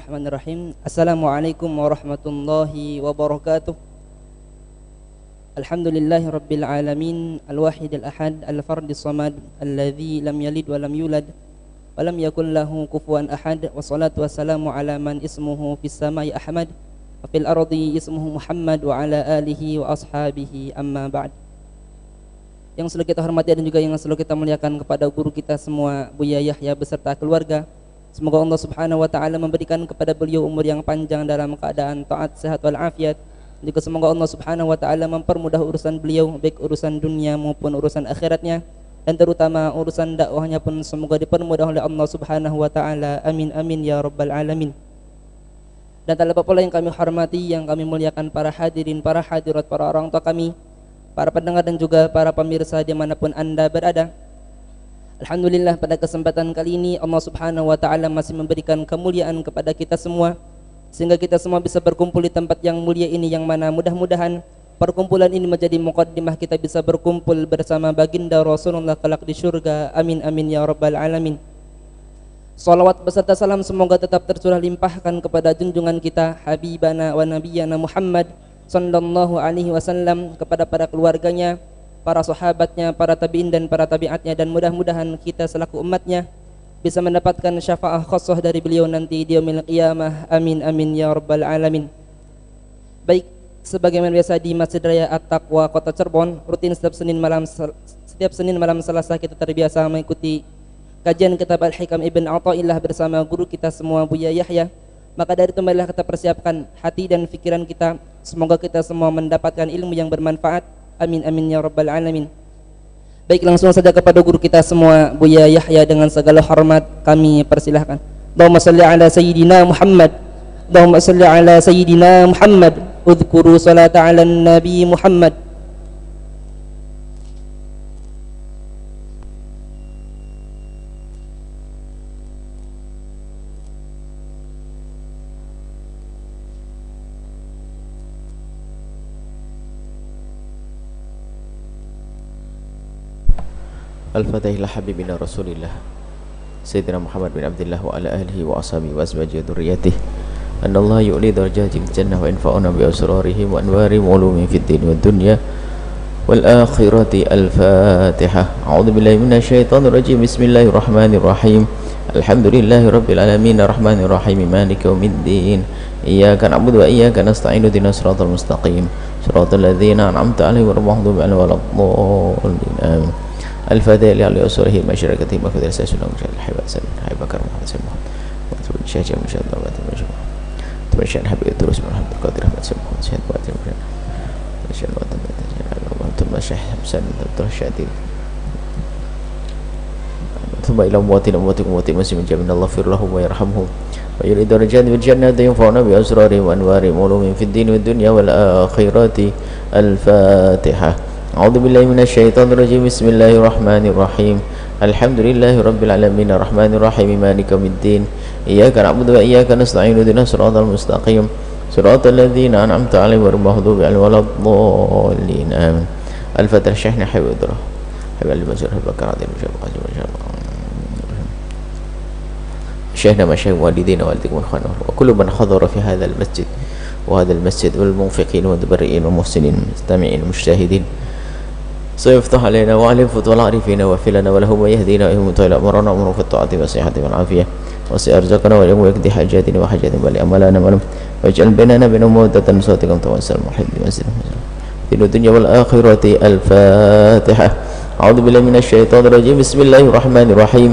Bismillahirrahmanirrahim. Assalamualaikum warahmatullahi wabarakatuh. Alhamdulillahi rabbil alamin al-wahid al-ahad al-fard as-samad alladhi lam yalid wa lam yulad wa lam yakul lahu kufuwan ahad wa salatu wassalamu ala man ismuhu fis samai ahmad wa fil ardi ismuhu muhammad wa ala alihi wa ashabihi amma ba'd yang selalu kita hormati dan juga yang selalu kita muliakan kepada guru kita semua Buya Yahya beserta keluarga semoga Allah subhanahu wa ta'ala memberikan kepada beliau umur yang panjang dalam keadaan taat sehat wal afiat juga semoga Allah Subhanahu wa taala mempermudah urusan beliau baik urusan dunia maupun urusan akhiratnya dan terutama urusan dakwahnya pun semoga dipermudah oleh Allah Subhanahu wa taala. Amin amin ya rabbal alamin. Dan tak lupa pula yang kami hormati, yang kami muliakan para hadirin, para hadirat, para orang tua kami, para pendengar dan juga para pemirsa di mana pun anda berada. Alhamdulillah pada kesempatan kali ini Allah Subhanahu wa taala masih memberikan kemuliaan kepada kita semua sehingga kita semua bisa berkumpul di tempat yang mulia ini yang mana mudah-mudahan perkumpulan ini menjadi mukaddimah kita bisa berkumpul bersama baginda Rasulullah kelak di surga amin amin ya rabbal alamin. Salawat beserta salam semoga tetap tercurah limpahkan kepada junjungan kita Habibana wa Nabiyana Muhammad Sallallahu alaihi wasallam kepada para keluarganya Para sahabatnya, para tabi'in dan para tabi'atnya Dan mudah-mudahan kita selaku umatnya bisa mendapatkan syafaah khusus dari beliau nanti di yaumil qiyamah. Amin amin ya rabbal alamin. Baik sebagaimana biasa di Masjid Raya At-Taqwa Kota Cirebon rutin setiap Senin malam setiap Senin malam Selasa kita terbiasa mengikuti kajian kitab Al-Hikam Ibn Athaillah bersama guru kita semua Buya Yahya. Maka dari itu marilah kita persiapkan hati dan pikiran kita. Semoga kita semua mendapatkan ilmu yang bermanfaat amin amin ya rabbal alamin Baik langsung saja kepada guru kita semua Buya Yahya dengan segala hormat kami persilahkan. Allahumma salli ala sayyidina Muhammad. Allahumma salli ala sayyidina Muhammad. Udhkuru salata ala nabi Muhammad. الفتح إلى حبيبنا رسول الله سيدنا محمد بن عبد الله وعلى آله وأصحابه وأزواجه وذريته أن الله يؤلي درجات الجنة وينفعنا بأسراره وأنوار وعلوم في الدين والدنيا والآخرة الفاتحة أعوذ بالله من الشيطان الرجيم بسم الله الرحمن الرحيم الحمد لله رب العالمين الرحمن الرحيم مالك يوم الدين إياك نعبد وإياك نستعين اهدنا الصراط المستقيم صراط الذين أنعمت عليهم غير المغضوب عليهم ولا الضالين آمين الفضيل يا الله المشاركة ما قدر سيسنا مشاهد الحباء سبيل حباء كرم محمد سبيل محمد. وأتمنى شاهد من شاهد الله وأتمنى شاهد أتمنى شاهد حبيب الدروس من محمد القادر أحمد سبيل محمد شاهد وأتمنى شاهد وأتمنى شاهد وأتمنى شاهد حمسان الدكتور الشادي. ثم إلى أمواتنا أمواتكم أموات المسلمين جميعا الله يغفر لهم ويرحمهم. ويريد رجال بالجنة ينفعنا بأسرارهم وأنوارهم علومهم في الدين والدنيا والآخرة. الفاتحة. أعوذ بالله من الشيطان الرجيم. بسم الله الرحمن الرحيم. الحمد لله رب العالمين. الرحمن الرحيم. مالك يوم الدين. إياك نعبد وإياك نستعين. اهدنا الصراط المستقيم. صراط الذين أنعمت عليهم غير المغضوب عليهم ولا الضالين. آمين. الفتح حبيب الدرة حبيب المزور حبيب بكر عظيم. شاء الله شيخنا مشايخ والدينا والديكم واخواننا وكل من حضر في هذا المسجد وهذا المسجد والمنفقين والمتبرئين والمحسنين المستمعين المجتهدين سيفتح علينا وعلى فتوى العارفين واغفر لنا ولهم ويهدينا ويهم طيل أمرنا أمر في الطاعة والصحة والعافية. وسيرزقنا ولهم ويقضي حاجاتنا وحاجات بل أملنا ولهم واجعل بيننا بينهم مودة صوتكم توسل المحب وسلم في الدنيا والآخرة الفاتحة. أعوذ بالله من الشيطان الرجيم. بسم الله الرحمن الرحيم.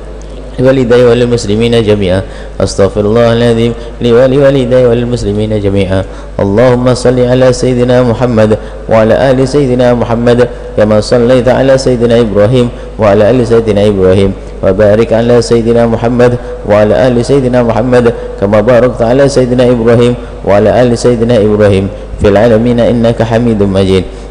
لوالدي وللمسلمين جميعا. أستغفر الله العظيم لي ولوالدي وللمسلمين جميعا. اللهم صل على سيدنا محمد وعلى آل سيدنا محمد كما صليت على سيدنا إبراهيم وعلى آل سيدنا إبراهيم وبارك على سيدنا محمد وعلى آل سيدنا محمد كما باركت على سيدنا إبراهيم وعلى آل سيدنا إبراهيم. في العالمين إنك حميد مجيد.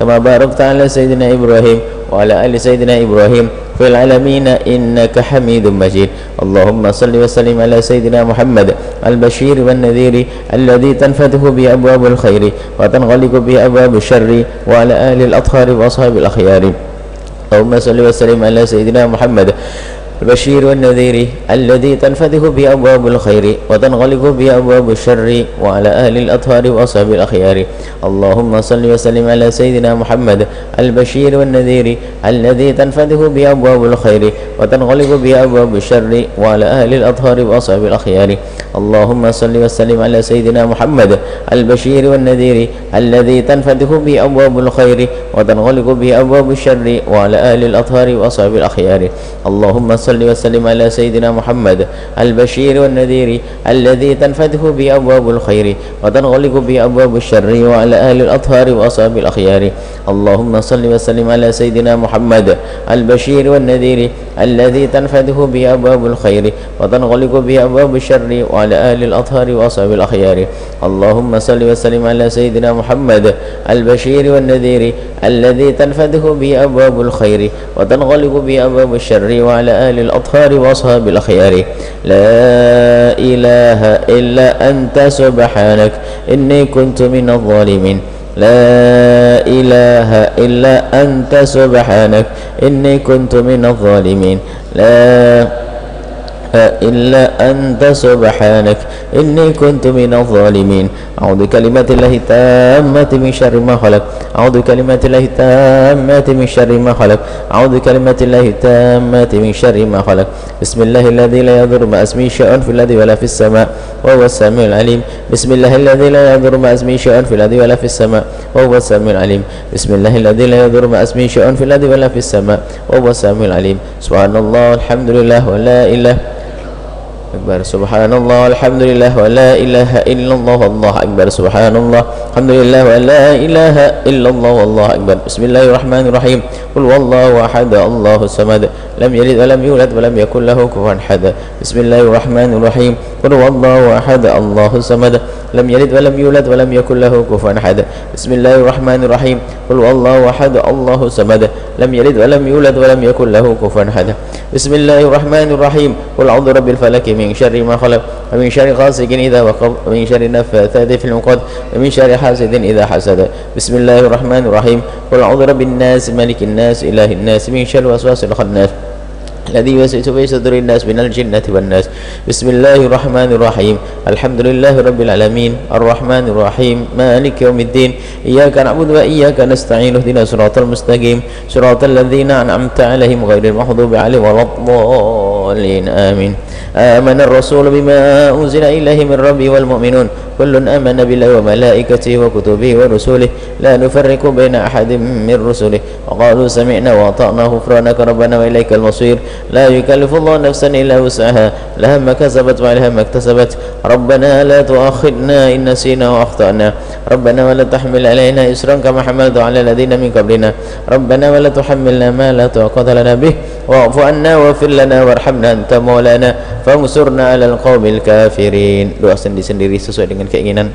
كما باركت على سيدنا إبراهيم وعلى آل سيدنا إبراهيم في العالمين إنك حميد مجيد. اللهم صل وسلم على سيدنا محمد البشير والنذير الذي تنفتح به أبواب الخير وتنغلق به أبواب الشر وعلى آل الأطهار وأصحاب الأخيار. اللهم صل وسلم على سيدنا محمد البشير والنذير الذي تنفتح به أبواب الخير وتنغلق به أبواب الشر وعلى أهل الأطهار وأصحاب الأخيار. اللهم صل وسلم على سيدنا محمد البشير والنذير الذي تنفتح به أبواب الخير وتنغلق به أبواب الشر وعلى أهل الأطهار وأصحاب الأخيار. اللهم صل وسلم على سيدنا محمد البشير والنذير الذي تنفتح به أبواب الخير وتنغلق به أبواب الشر وعلى أهل الأطهار وأصحاب الأخيار. اللهم صل وسلم على سيدنا محمد البشير والنذير الذي تنفتح به أبواب الخير وتنغلق به أبواب الشر وعلى أهل الأطهار وأصحاب الأخيار. اللهم صل وسلم على سيدنا محمد البشير والنذير الذي تنفتح به أبواب الخير وتنغلق به أبواب الشر وعلى أهل الأطهار وأصحاب الأخيار. اللهم صل وسلم على سيدنا محمد البشير والنذير الذي تنفتح به أبواب الخير وتنغلق به أبواب الشر وعلى أهل الأطهار وأصحاب الأخيار. لا إله إلا أنت سبحانك إني كنت من الظالمين. لا إله إلا أنت سبحانك إني كنت من الظالمين. لا إلا أنت سبحانك إني كنت من الظالمين. أعوذ بكلمات الله التامة من شر ما خلق. أعوذ بكلمات الله التامة من شر ما خلق. أعوذ بكلمات الله التامة من شر ما خلق. بسم الله الذي لا يضر مع اسمه شيء في الأرض ولا في السماء. وهو السميع العليم. بسم الله الذي لا يضر مع اسمه شيء في الأرض ولا في السماء. وهو السميع العليم. بسم الله الذي لا يضر مع اسمه شيء في الأرض ولا في السماء. وهو السميع العليم. سبحان الله الحمد لله ولا إله أكبر. سبحان الله الحمد لله ولا إله إلا الله والله أكبر. سبحان الله الحمد لله ولا إله إلا الله والله أكبر. بسم الله الرحمن الرحيم. قل والله أحد الله الصمد. لم يلد ولم يولد ولم يكن له كفوا أحد. بسم الله الرحمن الرحيم. قل والله أحد الله الصمد. لم يلد ولم يولد ولم يكن له كفوا أحد. بسم الله الرحمن الرحيم. قل والله أحد الله الصمد لم يلد ولم يولد ولم يكن له كفوا أحد. بسم الله الرحمن الرحيم. قل أعوذ برب الفلك من شر ما خلق ومن شر غاسق إذا وقب ومن شر النفاثات في العقد ومن شر حاسد إذا حسد. بسم الله الرحمن الرحيم. قل أعوذ برب الناس ملك الناس إله الناس من شر وسواس الخناس. الذي يوسوس في صدور الناس من الجنة والناس. بسم الله الرحمن الرحيم. الحمد لله رب العالمين. الرحمن الرحيم. مالك يوم الدين. إياك نعبد وإياك نستعين. اهدنا صراط المستقيم. صراط الذين أنعمت عليهم غير المغضوب عليهم ولا الضالين. آمين. آمن الرسول بما أنزل إليه من ربي والمؤمنون. كل آمن بالله وملائكته وكتبه ورسله. لا نفرق بين أحد من رسله. وقالوا سمعنا وأطعنا غفرانك ربنا وإليك المصير. لا يكلف الله نفسا إلا وسعها. لها ما كسبت وعليها ما اكتسبت. ربنا لا تؤاخذنا إن نسينا وأخطأنا. ربنا ولا تحمل علينا إسرا كما حملت على الذين من قبلنا. ربنا ولا تحملنا ما لا طاقة لنا به. واعف عنا واغفر لنا وارحمنا أنت مولانا. فانصرنا على القوم الكافرين. doa sendiri-sendiri sesuai dengan keinginan.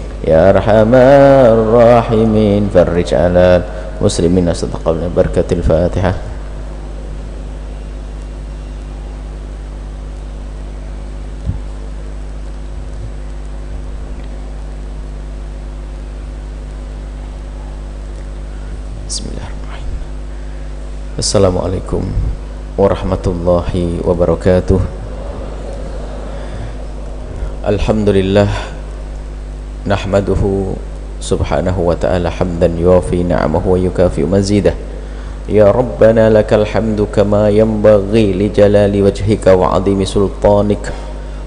يا أرحم الراحمين. فرج على المسلمين صدق بركة الفاتحة. بسم الله الرحمن الرحيم السلام عليكم ورحمة الله وبركاته الحمد لله نحمده سبحانه وتعالى حمدا يوفي نعمه ويكافئ مزيده. يا ربنا لك الحمد كما ينبغي لجلال وجهك وعظيم سلطانك.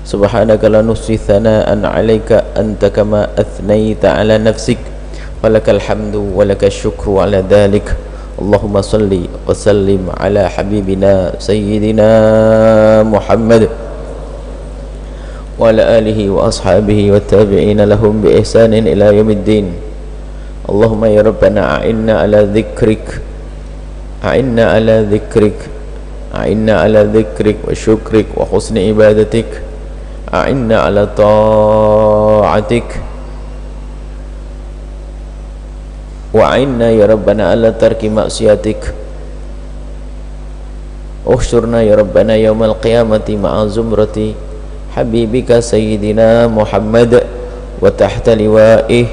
سبحانك لا نحصي ثناء عليك أنت كما أثنيت على نفسك. ولك الحمد ولك الشكر على ذلك. اللهم صل وسلم على حبيبنا سيدنا محمد. وعلى آله وأصحابه والتابعين لهم بإحسان إلى يوم الدين. اللهم يا ربنا أعنا على ذكرك أعنا على ذكرك أعنا على ذكرك وشكرك وحسن عبادتك أعنا على طاعتك. وأعنا يا ربنا على ترك معصيتك احشرنا يا ربنا يوم القيامة مع زمرتي حبيبك سيدنا محمد وتحت لوائه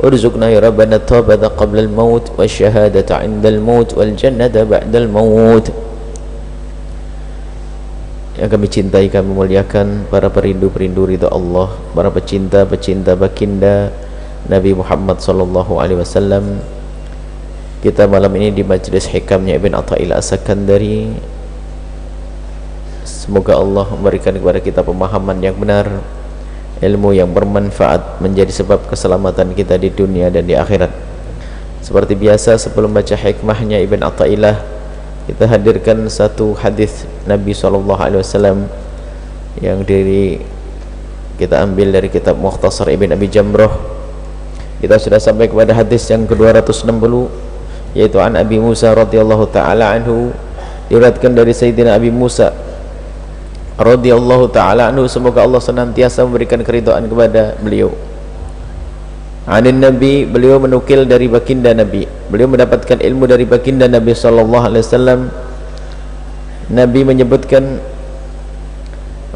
ارزقنا يا ربنا التوبة قبل الموت والشهادة عند الموت والجنة بعد الموت yang kami cintai kami muliakan para perindu-perindu ridha Allah para pecinta-pecinta baginda Nabi Muhammad sallallahu alaihi wasallam kita malam ini di majlis hikamnya Ibn Atta'il As-Sakandari Semoga Allah memberikan kepada kita pemahaman yang benar Ilmu yang bermanfaat Menjadi sebab keselamatan kita di dunia dan di akhirat. Seperti biasa sebelum baca hikmahnya Ibn Atta'illah Kita hadirkan satu hadis Nabi SAW Yang diri kita ambil dari kitab Mukhtasar Ibn Abi Jamroh Kita sudah sampai kepada hadis yang ke-260 Yaitu An Abi Musa radhiyallahu ta'ala anhu Diratkan dari Sayyidina Abi Musa radhiyallahu taala anhu semoga Allah senantiasa memberikan keridhaan kepada beliau. Anin Nabi beliau menukil dari baginda Nabi. Beliau mendapatkan ilmu dari baginda Nabi sallallahu alaihi wasallam. Nabi menyebutkan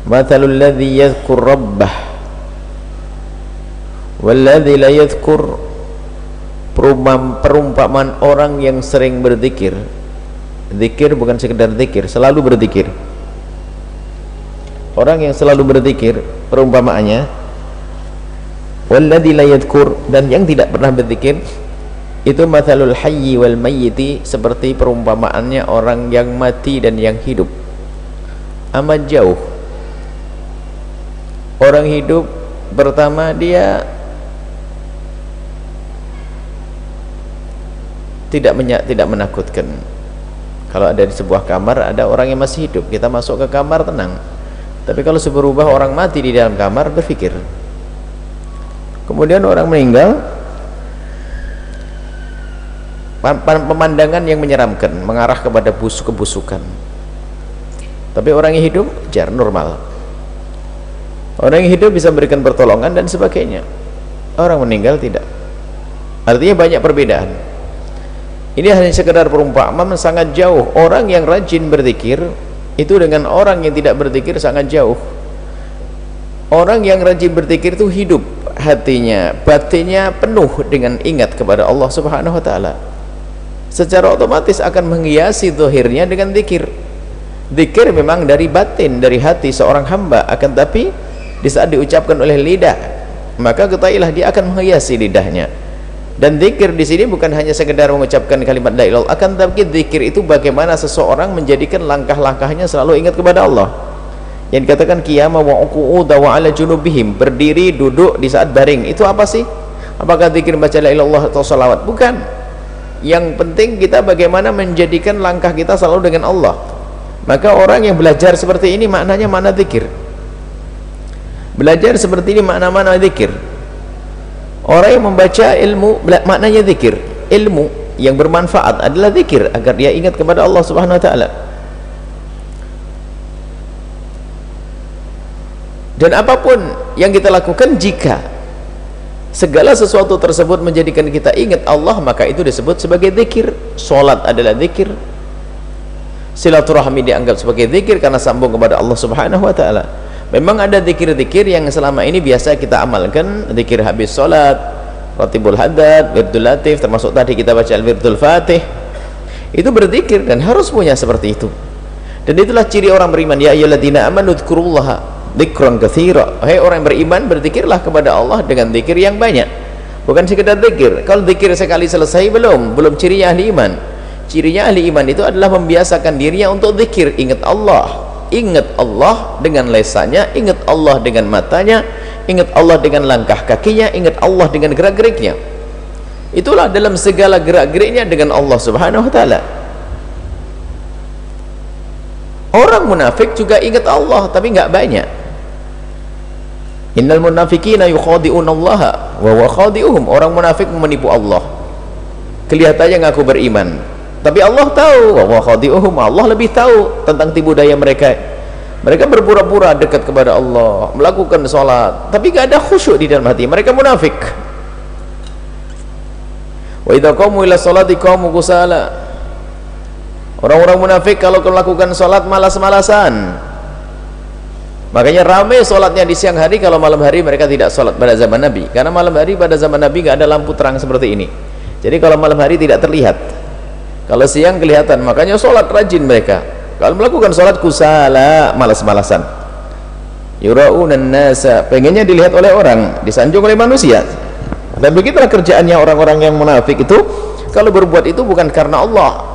Mathalul ladzi yadhkur rabbah walladzi la yadhkur perumpamaan orang yang sering berzikir. Zikir bukan sekedar zikir, selalu berzikir orang yang selalu berzikir perumpamaannya walladzi la yadhkur dan yang tidak pernah berzikir itu mathalul hayyi wal mayyiti seperti perumpamaannya orang yang mati dan yang hidup. Amat jauh. Orang hidup pertama dia tidak menyak, tidak menakutkan. Kalau ada di sebuah kamar ada orang yang masih hidup kita masuk ke kamar tenang tapi kalau seberubah orang mati di dalam kamar berpikir. Kemudian orang meninggal pemandangan yang menyeramkan mengarah kepada busuk kebusukan. Tapi orang yang hidup jar normal. Orang yang hidup bisa memberikan pertolongan dan sebagainya. Orang meninggal tidak. Artinya banyak perbedaan. Ini hanya sekedar perumpamaan sangat jauh. Orang yang rajin berzikir itu dengan orang yang tidak berzikir sangat jauh. Orang yang rajin berzikir itu hidup hatinya batinnya penuh dengan ingat kepada Allah subhanahu wa ta'ala. Secara otomatis akan menghiasi zahirnya dengan zikir. Zikir memang dari batin dari hati seorang hamba akan tapi di saat diucapkan oleh lidah maka ketahuilah dia akan menghiasi lidahnya dan zikir di sini bukan hanya sekedar mengucapkan kalimat la ilaha akan tapi zikir itu bagaimana seseorang menjadikan langkah-langkahnya selalu ingat kepada Allah. Yang dikatakan qiyama wa qu'uda wa ala junubihim berdiri duduk di saat baring. Itu apa sih? Apakah zikir baca la ilaha atau salawat bukan. Yang penting kita bagaimana menjadikan langkah kita selalu dengan Allah. Maka orang yang belajar seperti ini maknanya mana zikir. Belajar seperti ini makna-mana zikir orang yang membaca ilmu maknanya zikir. Ilmu yang bermanfaat adalah zikir agar dia ingat kepada Allah subhanahu wa ta'ala. Dan apa pun yang kita lakukan jika segala sesuatu tersebut menjadikan kita ingat Allah maka itu disebut sebagai zikir. Solat adalah zikir. Silaturahmi dianggap sebagai zikir karena sambung kepada Allah subhanahu wa ta'ala memang ada zikir-zikir yang selama ini biasa kita amalkan. Zikir habis solat ratibul hadad, wirdul latif termasuk tadi kita baca al-wirdul fatih. Itu berzikir dan harus punya seperti itu. Dan itulah ciri orang beriman. Ya ayyuhalladzina amanu dzkurullaha dzikran katsira. Hai orang yang beriman berzikirlah kepada Allah dengan zikir yang banyak. Bukan sekedar zikir. Kalau zikir sekali selesai belum. Belum cirinya ahli iman. Cirinya ahli iman itu adalah membiasakan dirinya untuk zikir. Ingat Allah ingat Allah dengan lesannya ingat Allah dengan matanya ingat Allah dengan langkah kakinya ingat Allah dengan gerak-geriknya itulah dalam segala gerak-geriknya dengan Allah subhanahu wa ta'ala orang munafik juga ingat Allah tapi enggak banyak Innal munafiqina yukhadi'una Allah wa huwa khadi'uhum. Orang munafik menipu Allah. Kelihatannya ngaku beriman, tapi Allah tahu. Allah lebih tahu tentang tipu daya mereka. Mereka berpura-pura dekat kepada Allah, melakukan salat, tapi enggak ada khusyuk di dalam hati. Mereka munafik. Wa idza qamu ila salati qamu kusala. Orang-orang munafik kalau melakukan salat malas-malasan makanya ramai sholatnya di siang hari kalau malam hari mereka tidak sholat pada zaman Nabi karena malam hari pada zaman Nabi nggak ada lampu terang seperti ini jadi kalau malam hari tidak terlihat kalau siang kelihatan makanya sholat rajin mereka. Kalau melakukan sholat kusala malas-malasan. Yura'unan nasa pengennya dilihat oleh orang disanjung oleh manusia. Dan begitulah kerjaannya orang-orang yang munafik itu. Kalau berbuat itu bukan karena Allah.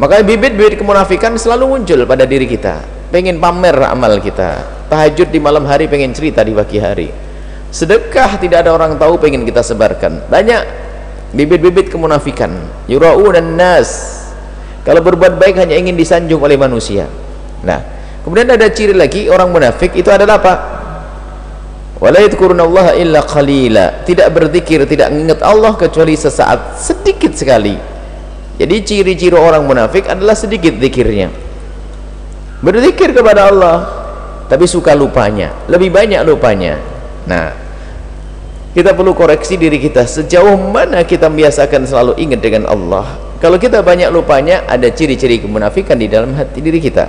Maka bibit-bibit kemunafikan selalu muncul pada diri kita. Pengen pamer amal kita. Tahajud di malam hari pengen cerita di pagi hari. Sedekah tidak ada orang tahu pengen kita sebarkan. Banyak bibit-bibit kemunafikan. Dan nas kalau berbuat baik hanya ingin disanjung oleh manusia. Nah kemudian ada ciri lagi orang munafik itu adalah apa? Wala yadhkurunallaha illa qalila. Tidak berzikir tidak mengingat Allah kecuali sesaat sedikit sekali. Jadi ciri-ciri orang munafik adalah sedikit zikirnya. Berzikir kepada Allah tapi suka lupanya lebih banyak lupanya. Nah kita perlu koreksi diri kita. Sejauh mana kita biasakan selalu ingat dengan Allah? Kalau kita banyak lupanya ada ciri-ciri kemunafikan di dalam hati diri kita.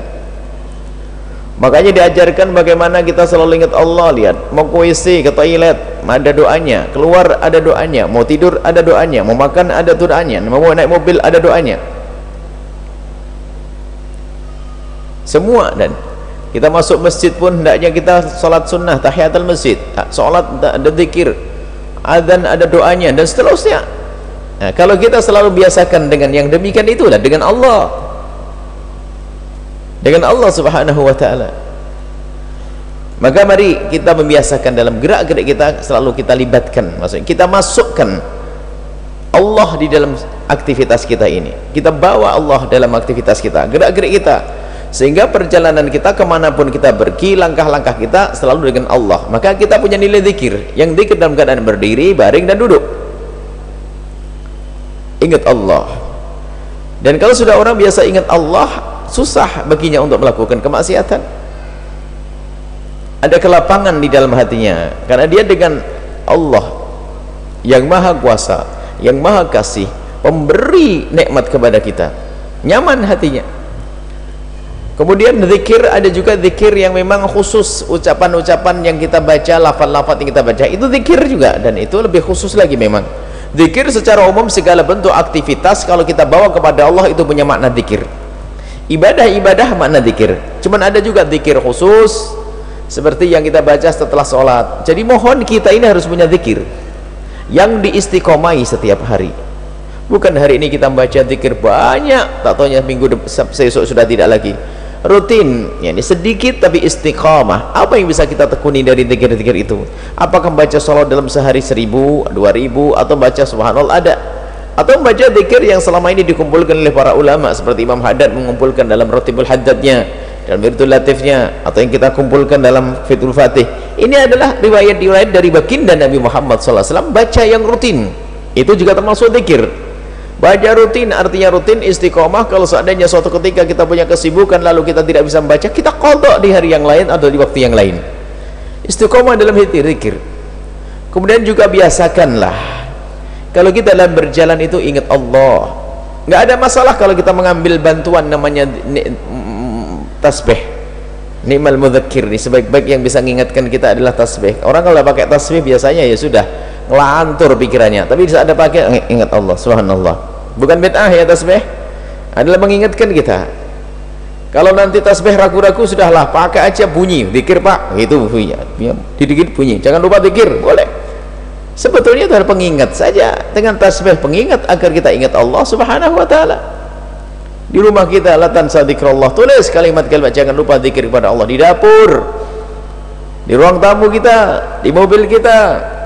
Makanya diajarkan bagaimana kita selalu ingat Allah. Lihat mau WC ke toilet ada doanya. Keluar ada doanya. Mau tidur ada doanya. Mau makan ada doanya. Mau naik mobil ada doanya. Semua dan kita masuk masjid pun hendaknya kita salat sunnah tahiyatul masjid. Salat ada adzan ada doanya dan seterusnya. Nah, kalau kita selalu biasakan dengan yang demikian itulah dengan Allah. Dengan Allah subhanahu wa ta'ala. Maka mari kita membiasakan dalam gerak-gerik kita selalu kita libatkan maksudnya kita masukkan Allah di dalam aktivitas kita ini. Kita bawa Allah dalam aktivitas kita gerak-gerik kita sehingga perjalanan kita ke mana pun kita pergi langkah-langkah kita selalu dengan Allah. Maka kita punya nilai zikir yang zikir dalam keadaan berdiri, baring dan duduk. Ingat Allah. Dan kalau sudah orang biasa ingat Allah susah baginya untuk melakukan kemaksiatan. Ada kelapangan di dalam hatinya. Karena dia dengan Allah yang maha kuasa yang maha kasih pemberi nikmat kepada kita. Nyaman hatinya Kemudian zikir ada juga zikir yang memang khusus ucapan-ucapan yang kita baca, lafaz-lafaz yang kita baca itu zikir juga dan itu lebih khusus lagi memang. Zikir secara umum segala bentuk aktivitas kalau kita bawa kepada Allah itu punya makna zikir. Ibadah-ibadah makna zikir. Cuman ada juga zikir khusus seperti yang kita baca setelah sholat. Jadi mohon kita ini harus punya zikir yang diistiqomai setiap hari. Bukan hari ini kita baca zikir banyak, tak tahunya minggu besok sudah tidak lagi rutin. Yani sedikit tapi istiqamah. Apa yang bisa kita tekuni dari zikir-zikir itu? Apakah membaca salat dalam sehari seribu dua ribu atau baca subhanallah? Ada. Atau membaca zikir yang selama ini dikumpulkan oleh para ulama seperti Imam Haddad mengumpulkan dalam rotibul haddadnya dalam virtul latifnya atau yang kita kumpulkan dalam fitul fatih. Ini adalah riwayat-riwayat dari baginda Nabi Muhammad SAW baca yang rutin. Itu juga termasuk zikir baca rutin artinya rutin istiqomah. Kalau seandainya suatu ketika kita punya kesibukan lalu kita tidak bisa membaca kita kodok di hari yang lain atau di waktu yang lain. Istiqomah dalam hati zikir. Kemudian juga biasakanlah. Kalau kita dalam berjalan itu ingat Allah. Nggak ada masalah kalau kita mengambil bantuan namanya tasbih. Ni'mal mudhakir ini sebaik-baik yang bisa mengingatkan kita adalah tasbih. Orang kalau pakai tasbih biasanya ya sudah ngelantur pikirannya. Tapi saat ada pakai ingat Allah subhanallah bukan bid'ah ya tasbih. Adalah mengingatkan kita. Kalau nanti tasbih ragu-ragu sudahlah pakai aja bunyi. Zikir pak. Itu bunyi ya, dikit bunyi. Jangan lupa zikir boleh. Sebetulnya itu adalah pengingat saja. Dengan tasbih pengingat agar kita ingat Allah subhanahu wa ta'ala. Di rumah kita latan sadikrullah tulis kalimat-kalimat. Jangan lupa zikir kepada Allah. Di dapur. Di ruang tamu kita. Di mobil kita.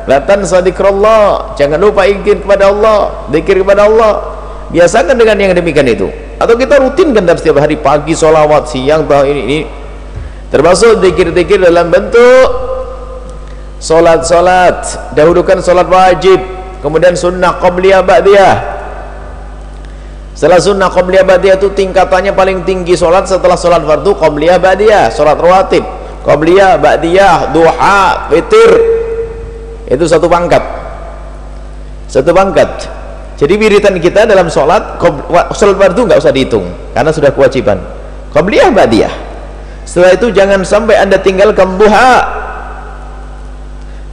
Latan sadikrullah. Jangan lupa zikir kepada Allah. Zikir kepada Allah biasakan dengan yang demikian itu. Atau kita rutinkan dalam setiap hari pagi solawat siang tahu ini, ini. Termasuk zikir-zikir dalam bentuk solat-solat. Dahulukan solat wajib kemudian sunnah qabliyah ba'diyah. Setelah sunnah qabliyah ba'diyah itu tingkatannya paling tinggi solat setelah solat fardu qabliyah ba'diyah. Solat rawatib qabliyah ba'diyah duha witir. Itu satu pangkat. Satu pangkat jadi wiritan kita dalam sholat sholat fardu nggak usah dihitung karena sudah kewajiban. Qabliyah ba'diyah. Setelah itu jangan sampai anda tinggalkan duha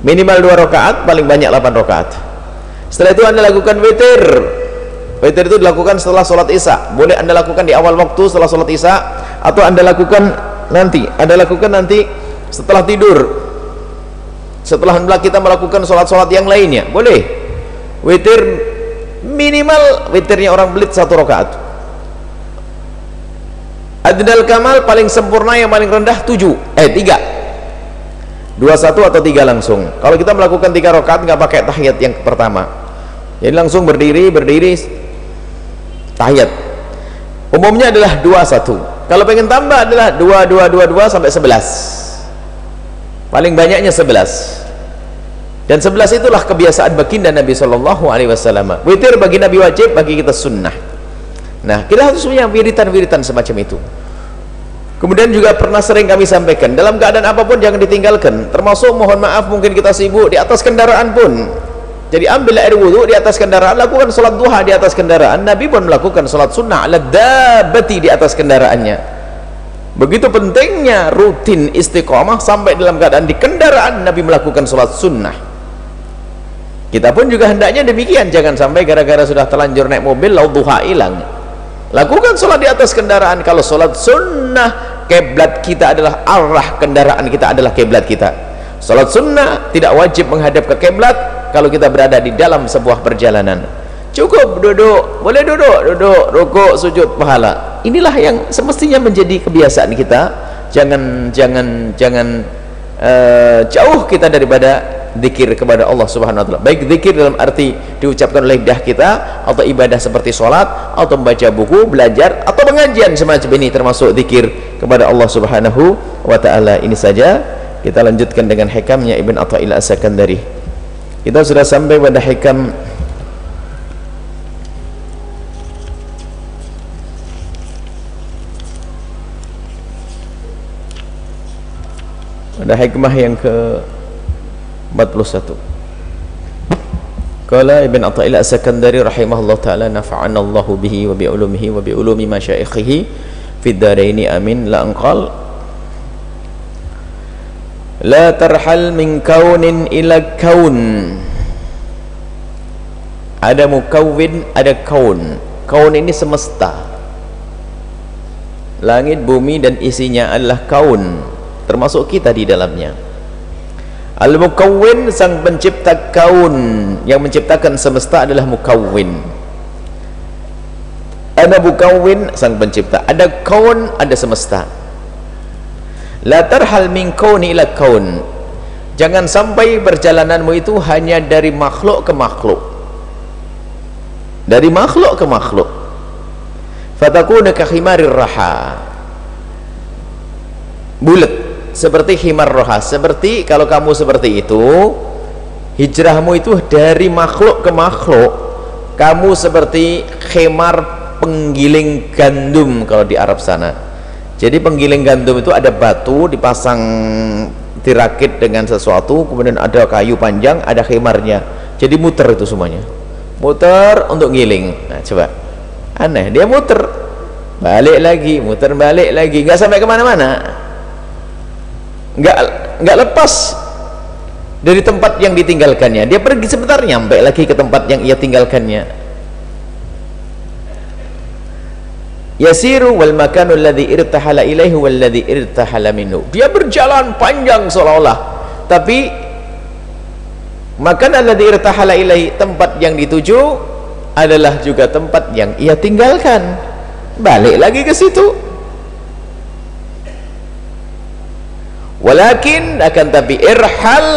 minimal dua rakaat paling banyak 8 rakaat. Setelah itu anda lakukan witir. Witir itu dilakukan setelah sholat isya. Boleh anda lakukan di awal waktu setelah sholat isya atau anda lakukan nanti. Anda lakukan nanti setelah tidur. Setelah kita melakukan sholat-sholat yang lainnya. Boleh. Witir minimal witirnya orang belit satu rakaat. Adnal kamal paling sempurna yang paling rendah tujuh eh tiga. Dua satu atau tiga langsung. Kalau kita melakukan tiga rakaat nggak pakai tahiyat yang pertama. Jadi langsung berdiri berdiri tahiyat. Umumnya adalah dua satu. Kalau pengen tambah adalah dua dua dua dua sampai sebelas. Paling banyaknya sebelas dan sebelas itulah kebiasaan baginda Nabi Shallallahu Alaihi Wasallam. Witir bagi Nabi wajib bagi kita sunnah. Nah kita harus punya wiritan-wiritan semacam itu. Kemudian juga pernah sering kami sampaikan dalam keadaan apa pun jangan ditinggalkan. Termasuk mohon maaf mungkin kita sibuk di atas kendaraan pun. Jadi ambil air wudhu di atas kendaraan lakukan sholat duha di atas kendaraan. Nabi pun melakukan sholat sunnah ala dabati di atas kendaraannya. Begitu pentingnya rutin istiqomah sampai dalam keadaan di kendaraan Nabi melakukan sholat sunnah kita pun juga hendaknya demikian jangan sampai gara-gara sudah telanjur naik mobil lalu duha hilang. Lakukan sholat di atas kendaraan. Kalau sholat sunnah kiblat kita adalah arah kendaraan kita adalah kiblat kita. Salat sunnah tidak wajib menghadap ke kiblat kalau kita berada di dalam sebuah perjalanan. Cukup duduk boleh duduk duduk rukuk sujud pahala. Inilah yang semestinya menjadi kebiasaan kita. Jangan jangan jangan uh, jauh kita daripada zikir kepada Allah Subhanahu wa taala. Baik zikir dalam arti diucapkan oleh lidah kita atau ibadah seperti salat atau membaca buku, belajar atau pengajian semacam ini termasuk zikir kepada Allah Subhanahu wa taala. Ini saja kita lanjutkan dengan hikamnya Ibn Athaillah As-Sakandari. Kita sudah sampai pada hikam pada hikmah yang ke 41 Kala Ibn Atta'ila As-Sakandari rahimahullah ta'ala nafa'ana Allah bihi wa bi ulumihi wa bi ulumi masyaikhihi daraini amin. La anqal la tarhal min kaunin ila kaun. Ada mukawwin ada kaun. Kaun ini semesta. Langit bumi dan isinya adalah kaun termasuk kita di dalamnya Al-Mukawwin sang pencipta kaun yang menciptakan semesta adalah Mukawwin. Ada Mukawwin sang pencipta, ada kaun, ada semesta. La tarhal min kauni ila kaun. Jangan sampai perjalananmu itu hanya dari makhluk ke makhluk. Dari makhluk ke makhluk. Fatakuna ka khimarir raha. Bulat seperti himar roha. Seperti kalau kamu seperti itu hijrahmu itu dari makhluk ke makhluk. Kamu seperti khemar penggiling gandum kalau di Arab sana. Jadi penggiling gandum itu ada batu dipasang dirakit dengan sesuatu kemudian ada kayu panjang ada khimarnya. Jadi muter itu semuanya. Muter untuk giling nah coba. Aneh dia muter. Balik lagi muter balik lagi. Nggak sampai ke mana-mana nggak nggak lepas dari tempat yang ditinggalkannya. Dia pergi sebentar nyampe lagi ke tempat yang ia tinggalkannya. Yasiru wal makanu alladhi irtahala ilaihi walladhi irtahala minhu. Dia berjalan panjang seolah-olah tapi makan alladhi irtahala ilaihi tempat yang dituju adalah juga tempat yang ia tinggalkan. Balik lagi ke situ walakin akan tapi irhal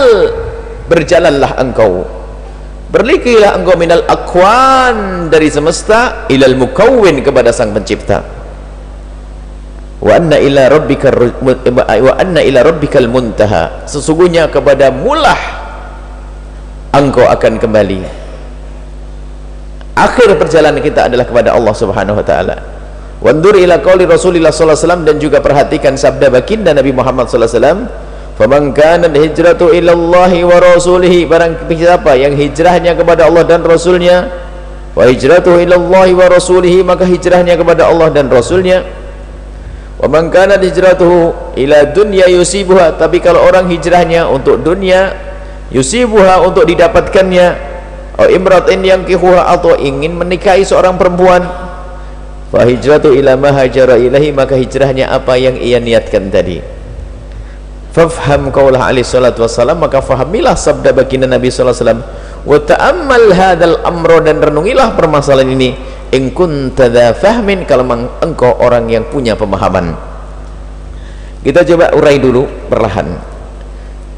berjalanlah engkau. Berlikilah engkau minal akwan dari semesta ilal mukawwin kepada sang pencipta. Wa anna ila rabbika wa anna ila rabbikal muntaha. Sesungguhnya kepada mulah engkau akan kembali. Akhir perjalanan kita adalah kepada Allah Subhanahu wa taala Wandur ila qauli Rasulullah sallallahu alaihi wasallam dan juga perhatikan sabda baginda Nabi Muhammad sallallahu alaihi wasallam, "Faman kana hijratu ila Allah wa rasulih" barang siapa yang hijrahnya kepada Allah dan Rasulnya, wa hijratu ila Allah wa rasulih maka hijrahnya kepada Allah dan Rasulnya. Wa man kana hijratuhu ila dunya yusibuha, tapi kalau orang hijrahnya untuk dunia, yusibuha untuk didapatkannya, atau imratin yang kihuha atau ingin menikahi seorang perempuan fa hijratu ila ma hajara ilahi maka hijrahnya apa yang ia niatkan tadi. Fafham qaulah alaihi salatu wassalam maka fahamilah sabda baginda Nabi sallallahu alaihi wasallam wa ta'ammal hadzal amro dan renungilah permasalahan ini in kunta fahmin kalau engkau orang yang punya pemahaman. Kita coba urai dulu perlahan.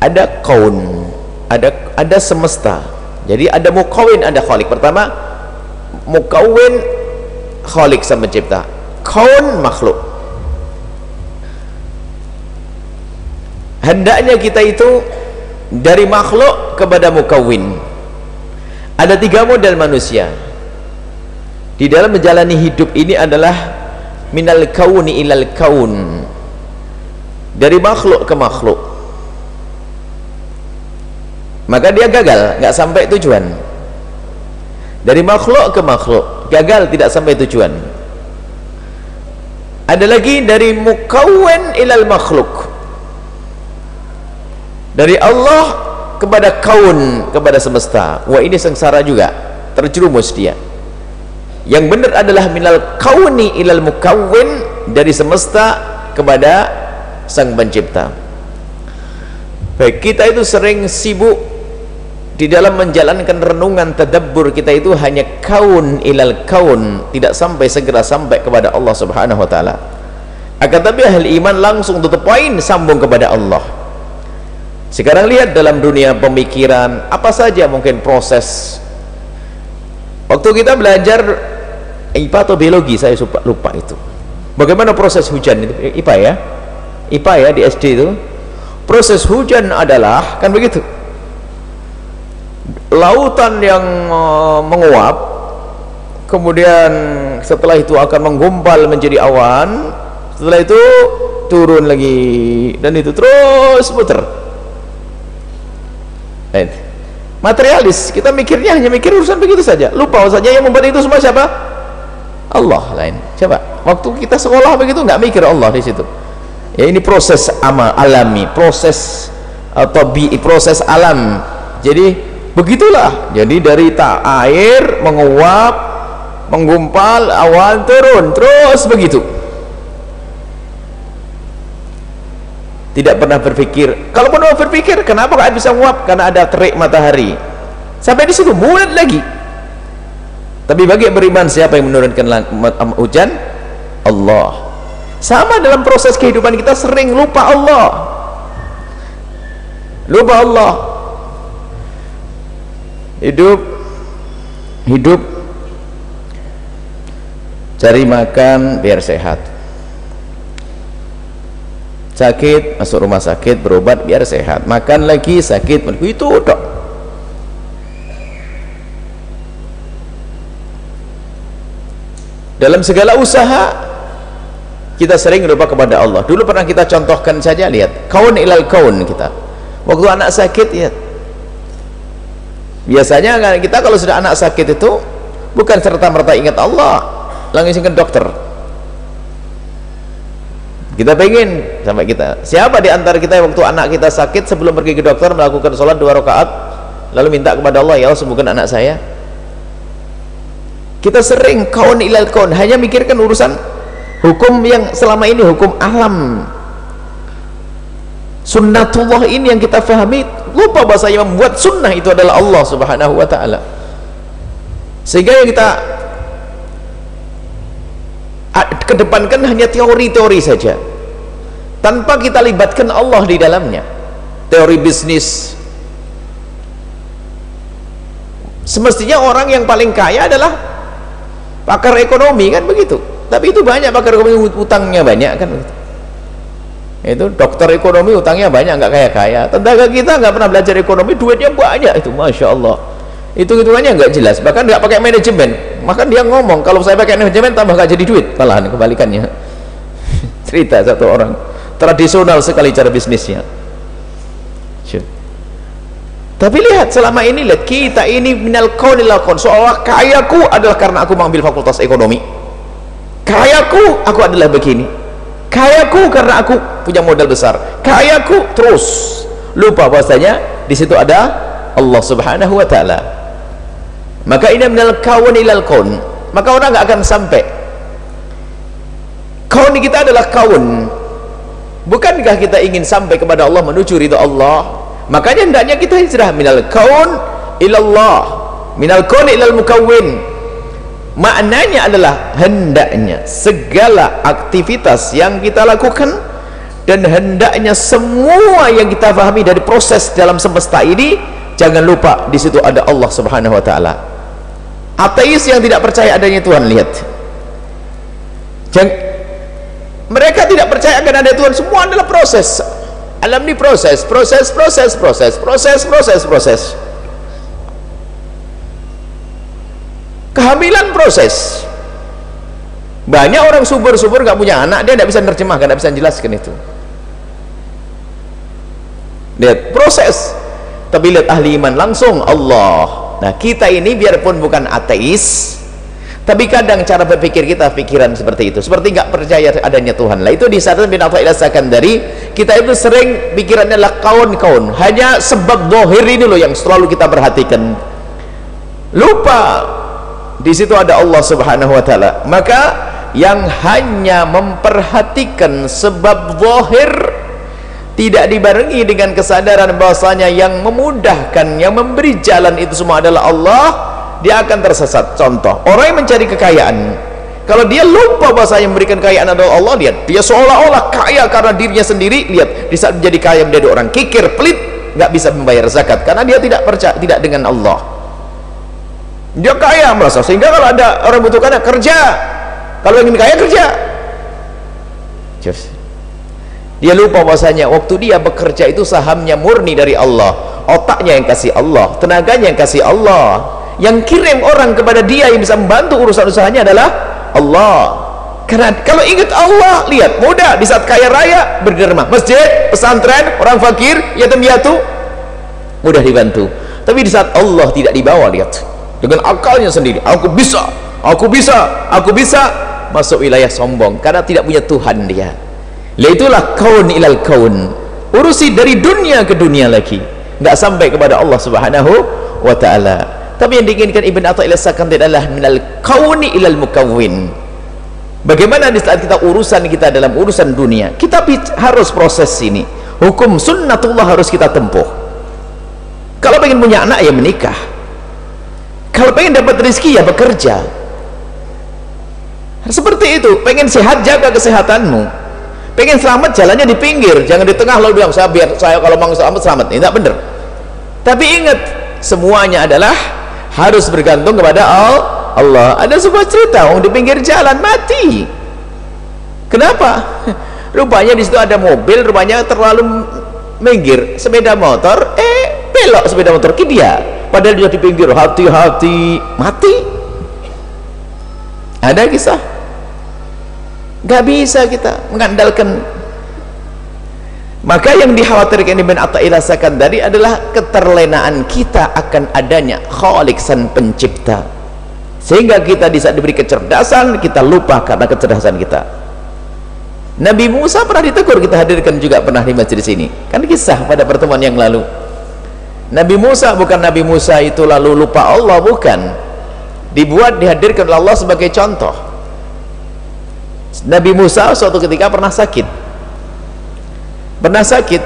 Ada kaun ada ada semesta. Jadi ada mukawin ada khalik pertama mukawin khalik sang pencipta. Kaun makhluk. Hendaknya kita itu dari makhluk kepada mukawin. Ada tiga model manusia. Di dalam menjalani hidup ini adalah minal kauni ilal kaun. Dari makhluk ke makhluk. Maka dia gagal nggak sampai tujuan dari makhluk ke makhluk. Gagal tidak sampai tujuan. Ada lagi dari mukawwan ilal makhluk. Dari Allah kepada kaun kepada semesta. Wah ini sengsara juga. Terjerumus dia. Yang benar adalah minal kauni ilal mukawwin dari semesta kepada sang pencipta. Baik kita itu sering sibuk di dalam menjalankan renungan tadabbur kita itu hanya kaun ilal kaun tidak sampai segera sampai kepada Allah subhanahu wa ta'ala. Akan tapi ahli iman langsung tutup poin sambung kepada Allah. Sekarang lihat dalam dunia pemikiran apa saja mungkin proses. Waktu kita belajar IPA atau biologi saya lupa, lupa itu. Bagaimana proses hujan itu? IPA ya? IPA ya di SD itu. Proses hujan adalah kan begitu lautan yang uh, menguap kemudian setelah itu akan menggumpal menjadi awan setelah itu turun lagi dan itu terus putar. Eh, materialis kita mikirnya hanya mikir urusan begitu saja. Lupa saja yang membuat itu semua siapa? Allah lain. Coba waktu kita sekolah begitu nggak mikir Allah di situ. Ya ini proses amal alami proses atau bi proses alam. Jadi begitulah. Jadi dari tak air menguap menggumpal awan turun. Terus begitu. Tidak pernah berpikir. Kalau pun mau berpikir kenapa air bisa menguap karena ada terik matahari. Sampai di situ mulut lagi. Tapi bagi beriman siapa yang menurunkan hujan? Allah. Sama dalam proses kehidupan kita sering lupa Allah. Lupa Allah hidup. Hidup. Cari makan biar sehat. Sakit masuk rumah sakit berobat biar sehat. Makan lagi sakit itu dok. Dalam segala usaha kita sering lupa kepada Allah. Dulu pernah kita contohkan saja lihat. Kaun ilal kaun kita. Waktu anak sakit ya biasanya kan kita kalau sudah anak sakit itu bukan serta-merta ingat Allah langsung ke dokter. Kita pengen sampai kita. Siapa di antara kita waktu anak kita sakit sebelum pergi ke dokter melakukan sholat dua rakaat lalu minta kepada Allah ya Allah sembuhkan anak saya. Kita sering kawan ilal kawan hanya mikirkan urusan hukum yang selama ini hukum alam sunnatullah ini yang kita fahami lupa bahasa yang membuat sunnah itu adalah Allah subhanahu wa ta'ala. Sehingga yang kita kedepankan hanya teori-teori saja. Tanpa kita libatkan Allah di dalamnya. Teori bisnis. Semestinya orang yang paling kaya adalah pakar ekonomi kan begitu? Tapi itu banyak pakar ekonomi utangnya banyak kan begitu itu dokter ekonomi utangnya banyak nggak kaya kaya tenaga kita nggak pernah belajar ekonomi duitnya banyak itu masya Allah. Itu hitungannya nggak jelas bahkan nggak pakai manajemen. Maka dia ngomong kalau saya pakai manajemen tambah nggak jadi duit malahan kebalikannya. Cerita satu orang. Tradisional sekali cara bisnisnya. Tapi lihat selama ini lihat kita ini minal kaunil lakon seolah kayaku adalah karena aku mengambil fakultas ekonomi. Kayaku aku adalah begini kayaku karena aku punya modal besar. Kayaku terus. Lupa bahasanya di situ ada Allah subhanahu wa ta'ala. Maka ini minal kawan ilal kaun. Maka orang nggak akan sampai. Kaun kita adalah kaun. Bukankah kita ingin sampai kepada Allah menuju ridha Allah? Makanya hendaknya kita hijrah minal kaun ilallah. Minal kaun ilal mukawwin maknanya adalah hendaknya segala aktivitas yang kita lakukan dan hendaknya semua yang kita pahami dari proses dalam semesta ini jangan lupa di situ ada Allah Subhanahu wa taala. Ateis yang tidak percaya adanya Tuhan lihat. Jangan, mereka tidak percaya akan ada Tuhan semua adalah proses. Alam ini proses, proses, proses, proses, proses, proses, proses. Kehamilan proses. Banyak orang subur-subur gak punya anak dia tidak bisa menerjemahkan, tidak bisa jelaskan itu. Lihat proses. Tapi lihat ahli iman langsung Allah. Nah kita ini biarpun bukan ateis tapi kadang cara berpikir kita pikiran seperti itu. Seperti nggak percaya adanya Tuhan. Lah itu di saat bin Athaillah dari kita itu sering pikirannya adalah kawan-kawan hanya sebab dohir ini loh yang selalu kita perhatikan. Lupa di situ ada Allah Subhanahu wa taala. Maka yang hanya memperhatikan sebab zahir tidak dibarengi dengan kesadaran bahasanya yang memudahkan yang memberi jalan itu semua adalah Allah dia akan tersesat. Contoh orang yang mencari kekayaan. Kalau dia lupa bahasa yang memberikan kekayaan adalah Allah lihat dia seolah-olah kaya karena dirinya sendiri. Lihat di saat menjadi kaya menjadi orang kikir pelit nggak bisa membayar zakat. Karena dia tidak percaya tidak dengan Allah dia kaya merasa sehingga kalau ada orang butuhkan kerja. Kalau ingin kaya kerja. Dia lupa bahasanya waktu dia bekerja itu sahamnya murni dari Allah. Otaknya yang kasih Allah tenaganya yang kasih Allah. Yang kirim orang kepada dia yang bisa membantu urusan usahanya adalah Allah. Karena kalau ingat Allah lihat mudah di saat kaya raya berderma. Masjid, pesantren, orang fakir yatim piatu mudah dibantu. Tapi di saat Allah tidak dibawa lihat dengan akalnya sendiri. Aku bisa aku bisa aku bisa. Masuk wilayah sombong karena tidak punya Tuhan dia. Itulah kaun ilal kaun. Urusi dari dunia ke dunia lagi. Nggak sampai kepada Allah subhanahu wa ta'ala. Tapi yang diinginkan Ibn Atta'illah Sakan adalah minal kauni ilal mukawin bagaimana di saat kita urusan kita dalam urusan dunia kita harus proses ini. Hukum sunnatullah harus kita tempuh. Kalau pengen punya anak ya menikah kalau pengen dapat rezeki ya bekerja. Seperti itu. Pengen sehat jaga kesehatanmu. Pengen selamat jalannya di pinggir. Jangan di tengah lalu bilang saya biar saya kalau mau selamat selamat. Ini tidak benar. Tapi ingat semuanya adalah harus bergantung kepada Allah. Ada sebuah cerita orang di pinggir jalan mati. Kenapa? Rupanya di situ ada mobil rupanya terlalu minggir. Sepeda motor eh belok sepeda motor ke dia padahal dia di pinggir hati-hati mati. Ada kisah? Gak bisa kita mengandalkan. Maka yang dikhawatirkan Ibn Atta'illah dari adalah keterlenaan kita akan adanya khalik san pencipta. Sehingga kita di saat diberi kecerdasan kita lupa karena kecerdasan kita. Nabi Musa pernah ditegur kita hadirkan juga pernah di masjid sini kan kisah pada pertemuan yang lalu Nabi Musa bukan Nabi Musa itu lalu lupa Allah bukan. Dibuat dihadirkan oleh Allah sebagai contoh. Nabi Musa suatu ketika pernah sakit. Pernah sakit.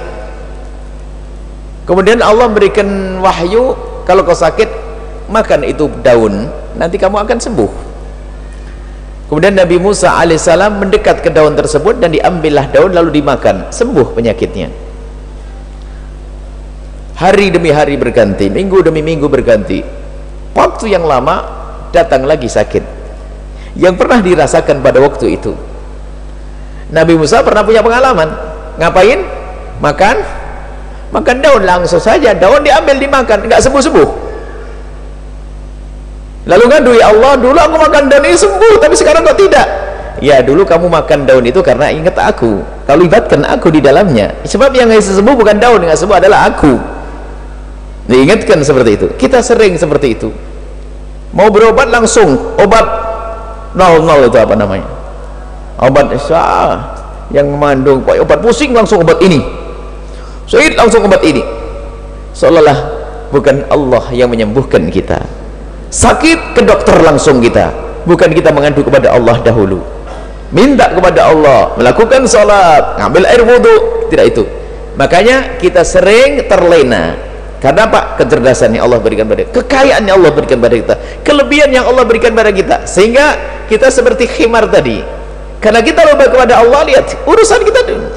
Kemudian Allah memberikan wahyu kalau kau sakit makan itu daun nanti kamu akan sembuh. Kemudian Nabi Musa alaihissalam mendekat ke daun tersebut dan diambillah daun lalu dimakan sembuh penyakitnya hari demi hari berganti minggu demi minggu berganti. Waktu yang lama datang lagi sakit. Yang pernah dirasakan pada waktu itu. Nabi Musa pernah punya pengalaman. Ngapain? makan? Makan daun langsung saja daun diambil dimakan. Enggak sembuh-sembuh. Lalu ngadu ya Allah dulu aku makan daun ini sembuh tapi sekarang kok tidak? Ya dulu kamu makan daun itu karena ingat aku. Kalau libatkan aku di dalamnya. Sebab yang nggak sembuh bukan daun yang sembuh adalah aku diingatkan seperti itu. Kita sering seperti itu. Mau berobat langsung obat nol nol itu apa namanya? Obat Isa yang mengandung obat pusing langsung obat ini. Syed langsung obat ini. Seolah-olah bukan Allah yang menyembuhkan kita. Sakit ke dokter langsung kita. Bukan kita mengadu kepada Allah dahulu. Minta kepada Allah melakukan salat ngambil air wudhu. Tidak itu. Makanya kita sering terlena karena apa? Kecerdasan yang Allah berikan pada kita. Kekayaan yang Allah berikan pada kita. Kelebihan yang Allah berikan pada kita. Sehingga kita seperti khimar tadi. Karena kita lupa kepada Allah lihat urusan kita dulu.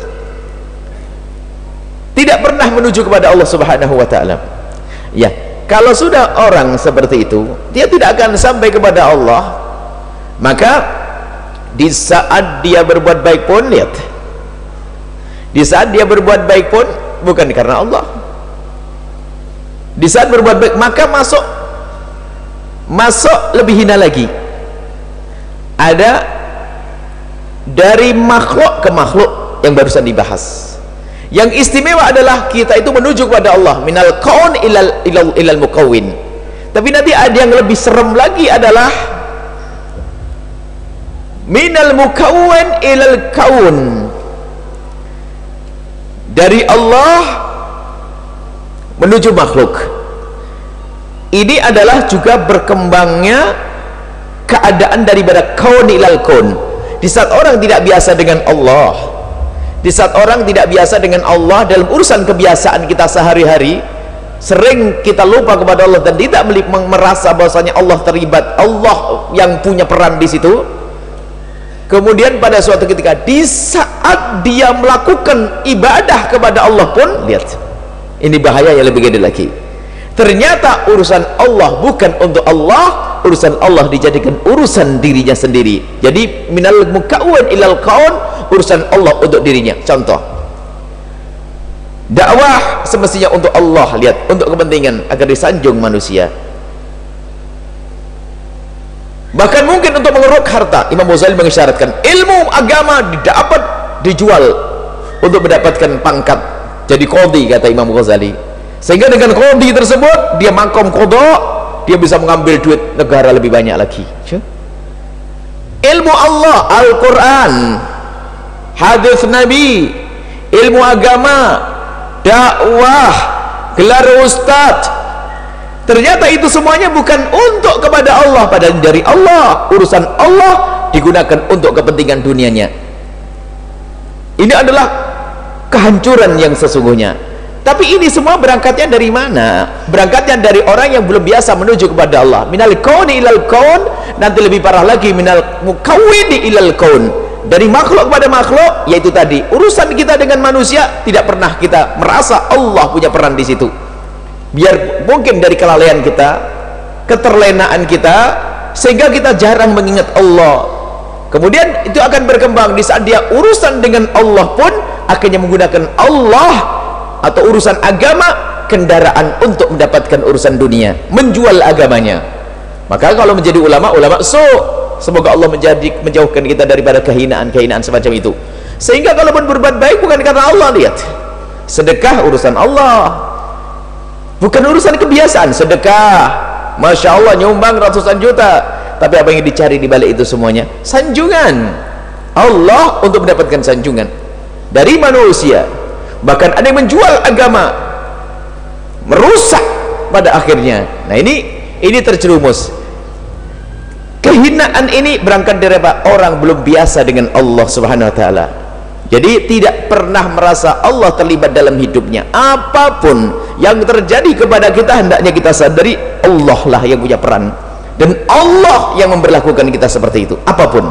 Tidak pernah menuju kepada Allah subhanahu wa ta'ala. Ya kalau sudah orang seperti itu dia tidak akan sampai kepada Allah. Maka di saat dia berbuat baik pun lihat. Di saat dia berbuat baik pun bukan karena Allah di saat berbuat baik maka masuk masuk lebih hina lagi. Ada dari makhluk ke makhluk yang barusan dibahas. Yang istimewa adalah kita itu menuju kepada Allah. Minal kaun ilal, ilal, ilal mukawin. Tapi nanti ada yang lebih serem lagi adalah minal mukawin ilal kaun. Dari Allah menuju makhluk. Ini adalah juga berkembangnya keadaan daripada kaun ilal kaun. Di saat orang tidak biasa dengan Allah di saat orang tidak biasa dengan Allah dalam urusan kebiasaan kita sehari-hari sering kita lupa kepada Allah dan tidak merasa bahwasanya Allah terlibat Allah yang punya peran di situ. Kemudian pada suatu ketika di saat dia melakukan ibadah kepada Allah pun lihat ini bahaya yang lebih gede lagi. Ternyata urusan Allah bukan untuk Allah urusan Allah dijadikan urusan dirinya sendiri. Jadi minal mukawin ilal kaun urusan Allah untuk dirinya. Contoh. Dakwah semestinya untuk Allah. Lihat untuk kepentingan agar disanjung manusia. Bahkan mungkin untuk mengeruk harta. Imam Ghazali mengisyaratkan ilmu agama didapat dijual untuk mendapatkan pangkat jadi kodi kata Imam Ghazali. Sehingga dengan kodi tersebut dia makom kodok dia bisa mengambil duit negara lebih banyak lagi. Ilmu Allah Al-Quran. Hadis Nabi. Ilmu agama. Dakwah. Gelar ustaz. Ternyata itu semuanya bukan untuk kepada Allah padahal dari Allah. Urusan Allah digunakan untuk kepentingan dunianya. Ini adalah kehancuran yang sesungguhnya. Tapi ini semua berangkatnya dari mana? berangkatnya dari orang yang belum biasa menuju kepada Allah. Minal kauni ilal kaun nanti lebih parah lagi minal mukawwidi ilal kaun. Dari makhluk kepada makhluk yaitu tadi urusan kita dengan manusia tidak pernah kita merasa Allah punya peran di situ. Biar mungkin dari kelalaian kita keterlenaan kita sehingga kita jarang mengingat Allah kemudian itu akan berkembang di saat dia urusan dengan Allah pun akhirnya menggunakan Allah atau urusan agama kendaraan untuk mendapatkan urusan dunia menjual agamanya. Maka kalau menjadi ulama ulama so semoga Allah menjadi menjauhkan kita daripada kehinaan-kehinaan semacam itu. Sehingga kalau berbuat baik bukan karena Allah lihat. Sedekah urusan Allah. Bukan urusan kebiasaan sedekah. Masya Allah nyumbang ratusan juta tapi apa yang dicari di balik itu semuanya? Sanjungan. Allah untuk mendapatkan sanjungan dari manusia. Bahkan ada yang menjual agama. Merusak pada akhirnya. Nah ini ini terjerumus. Kehinaan ini berangkat dari apa? orang belum biasa dengan Allah subhanahu wa ta'ala. Jadi tidak pernah merasa Allah terlibat dalam hidupnya. Apa pun yang terjadi kepada kita hendaknya kita sadari Allah lah yang punya peran dan Allah yang memperlakukan kita seperti itu apa pun.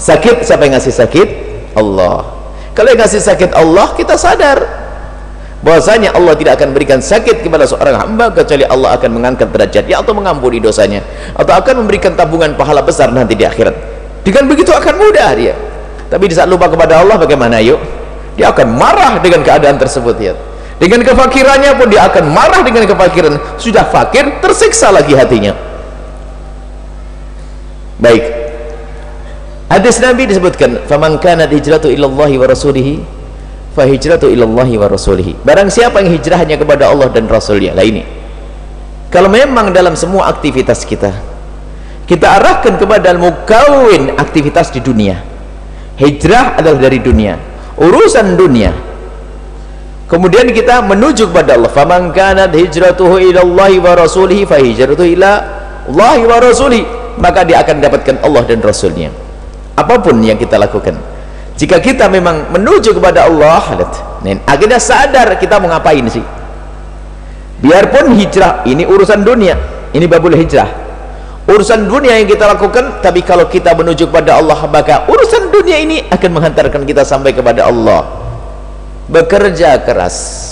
Sakit siapa yang ngasih sakit? Allah. Kalau yang ngasih sakit Allah kita sadar. Bahwasanya Allah tidak akan berikan sakit kepada seorang hamba kecuali Allah akan mengangkat derajatnya atau mengampuni dosanya. Atau akan memberikan tabungan pahala besar nanti di akhirat. Dengan begitu akan mudah dia. Tapi di saat lupa kepada Allah bagaimana? Yuk. Dia akan marah dengan keadaan tersebut ya. Dengan kefakirannya pun dia akan marah dengan kefakiran. Sudah fakir tersiksa lagi hatinya baik. Hadis Nabi disebutkan faman kana hijratu ilallahi wa rasulihi fa hijratu ilallahi wa rasulihi. Barang siapa yang hijrahnya kepada Allah dan Rasulnya lah ini. Kalau memang dalam semua aktivitas kita kita arahkan kepada mukawin aktivitas di dunia. Hijrah adalah dari dunia urusan dunia. Kemudian kita menuju kepada Allah. Faman kanat hijratuhu ilallahi wa rasulihi fa hijratuhu ila Allahi wa rasulihi maka dia akan dapatkan Allah dan Rasulnya. Apa pun yang kita lakukan. Jika kita memang menuju kepada Allah akhirnya sadar kita mau ngapain sih? Biarpun hijrah ini urusan dunia ini babul hijrah. Urusan dunia yang kita lakukan tapi kalau kita menuju kepada Allah maka urusan dunia ini akan menghantarkan kita sampai kepada Allah. Bekerja keras.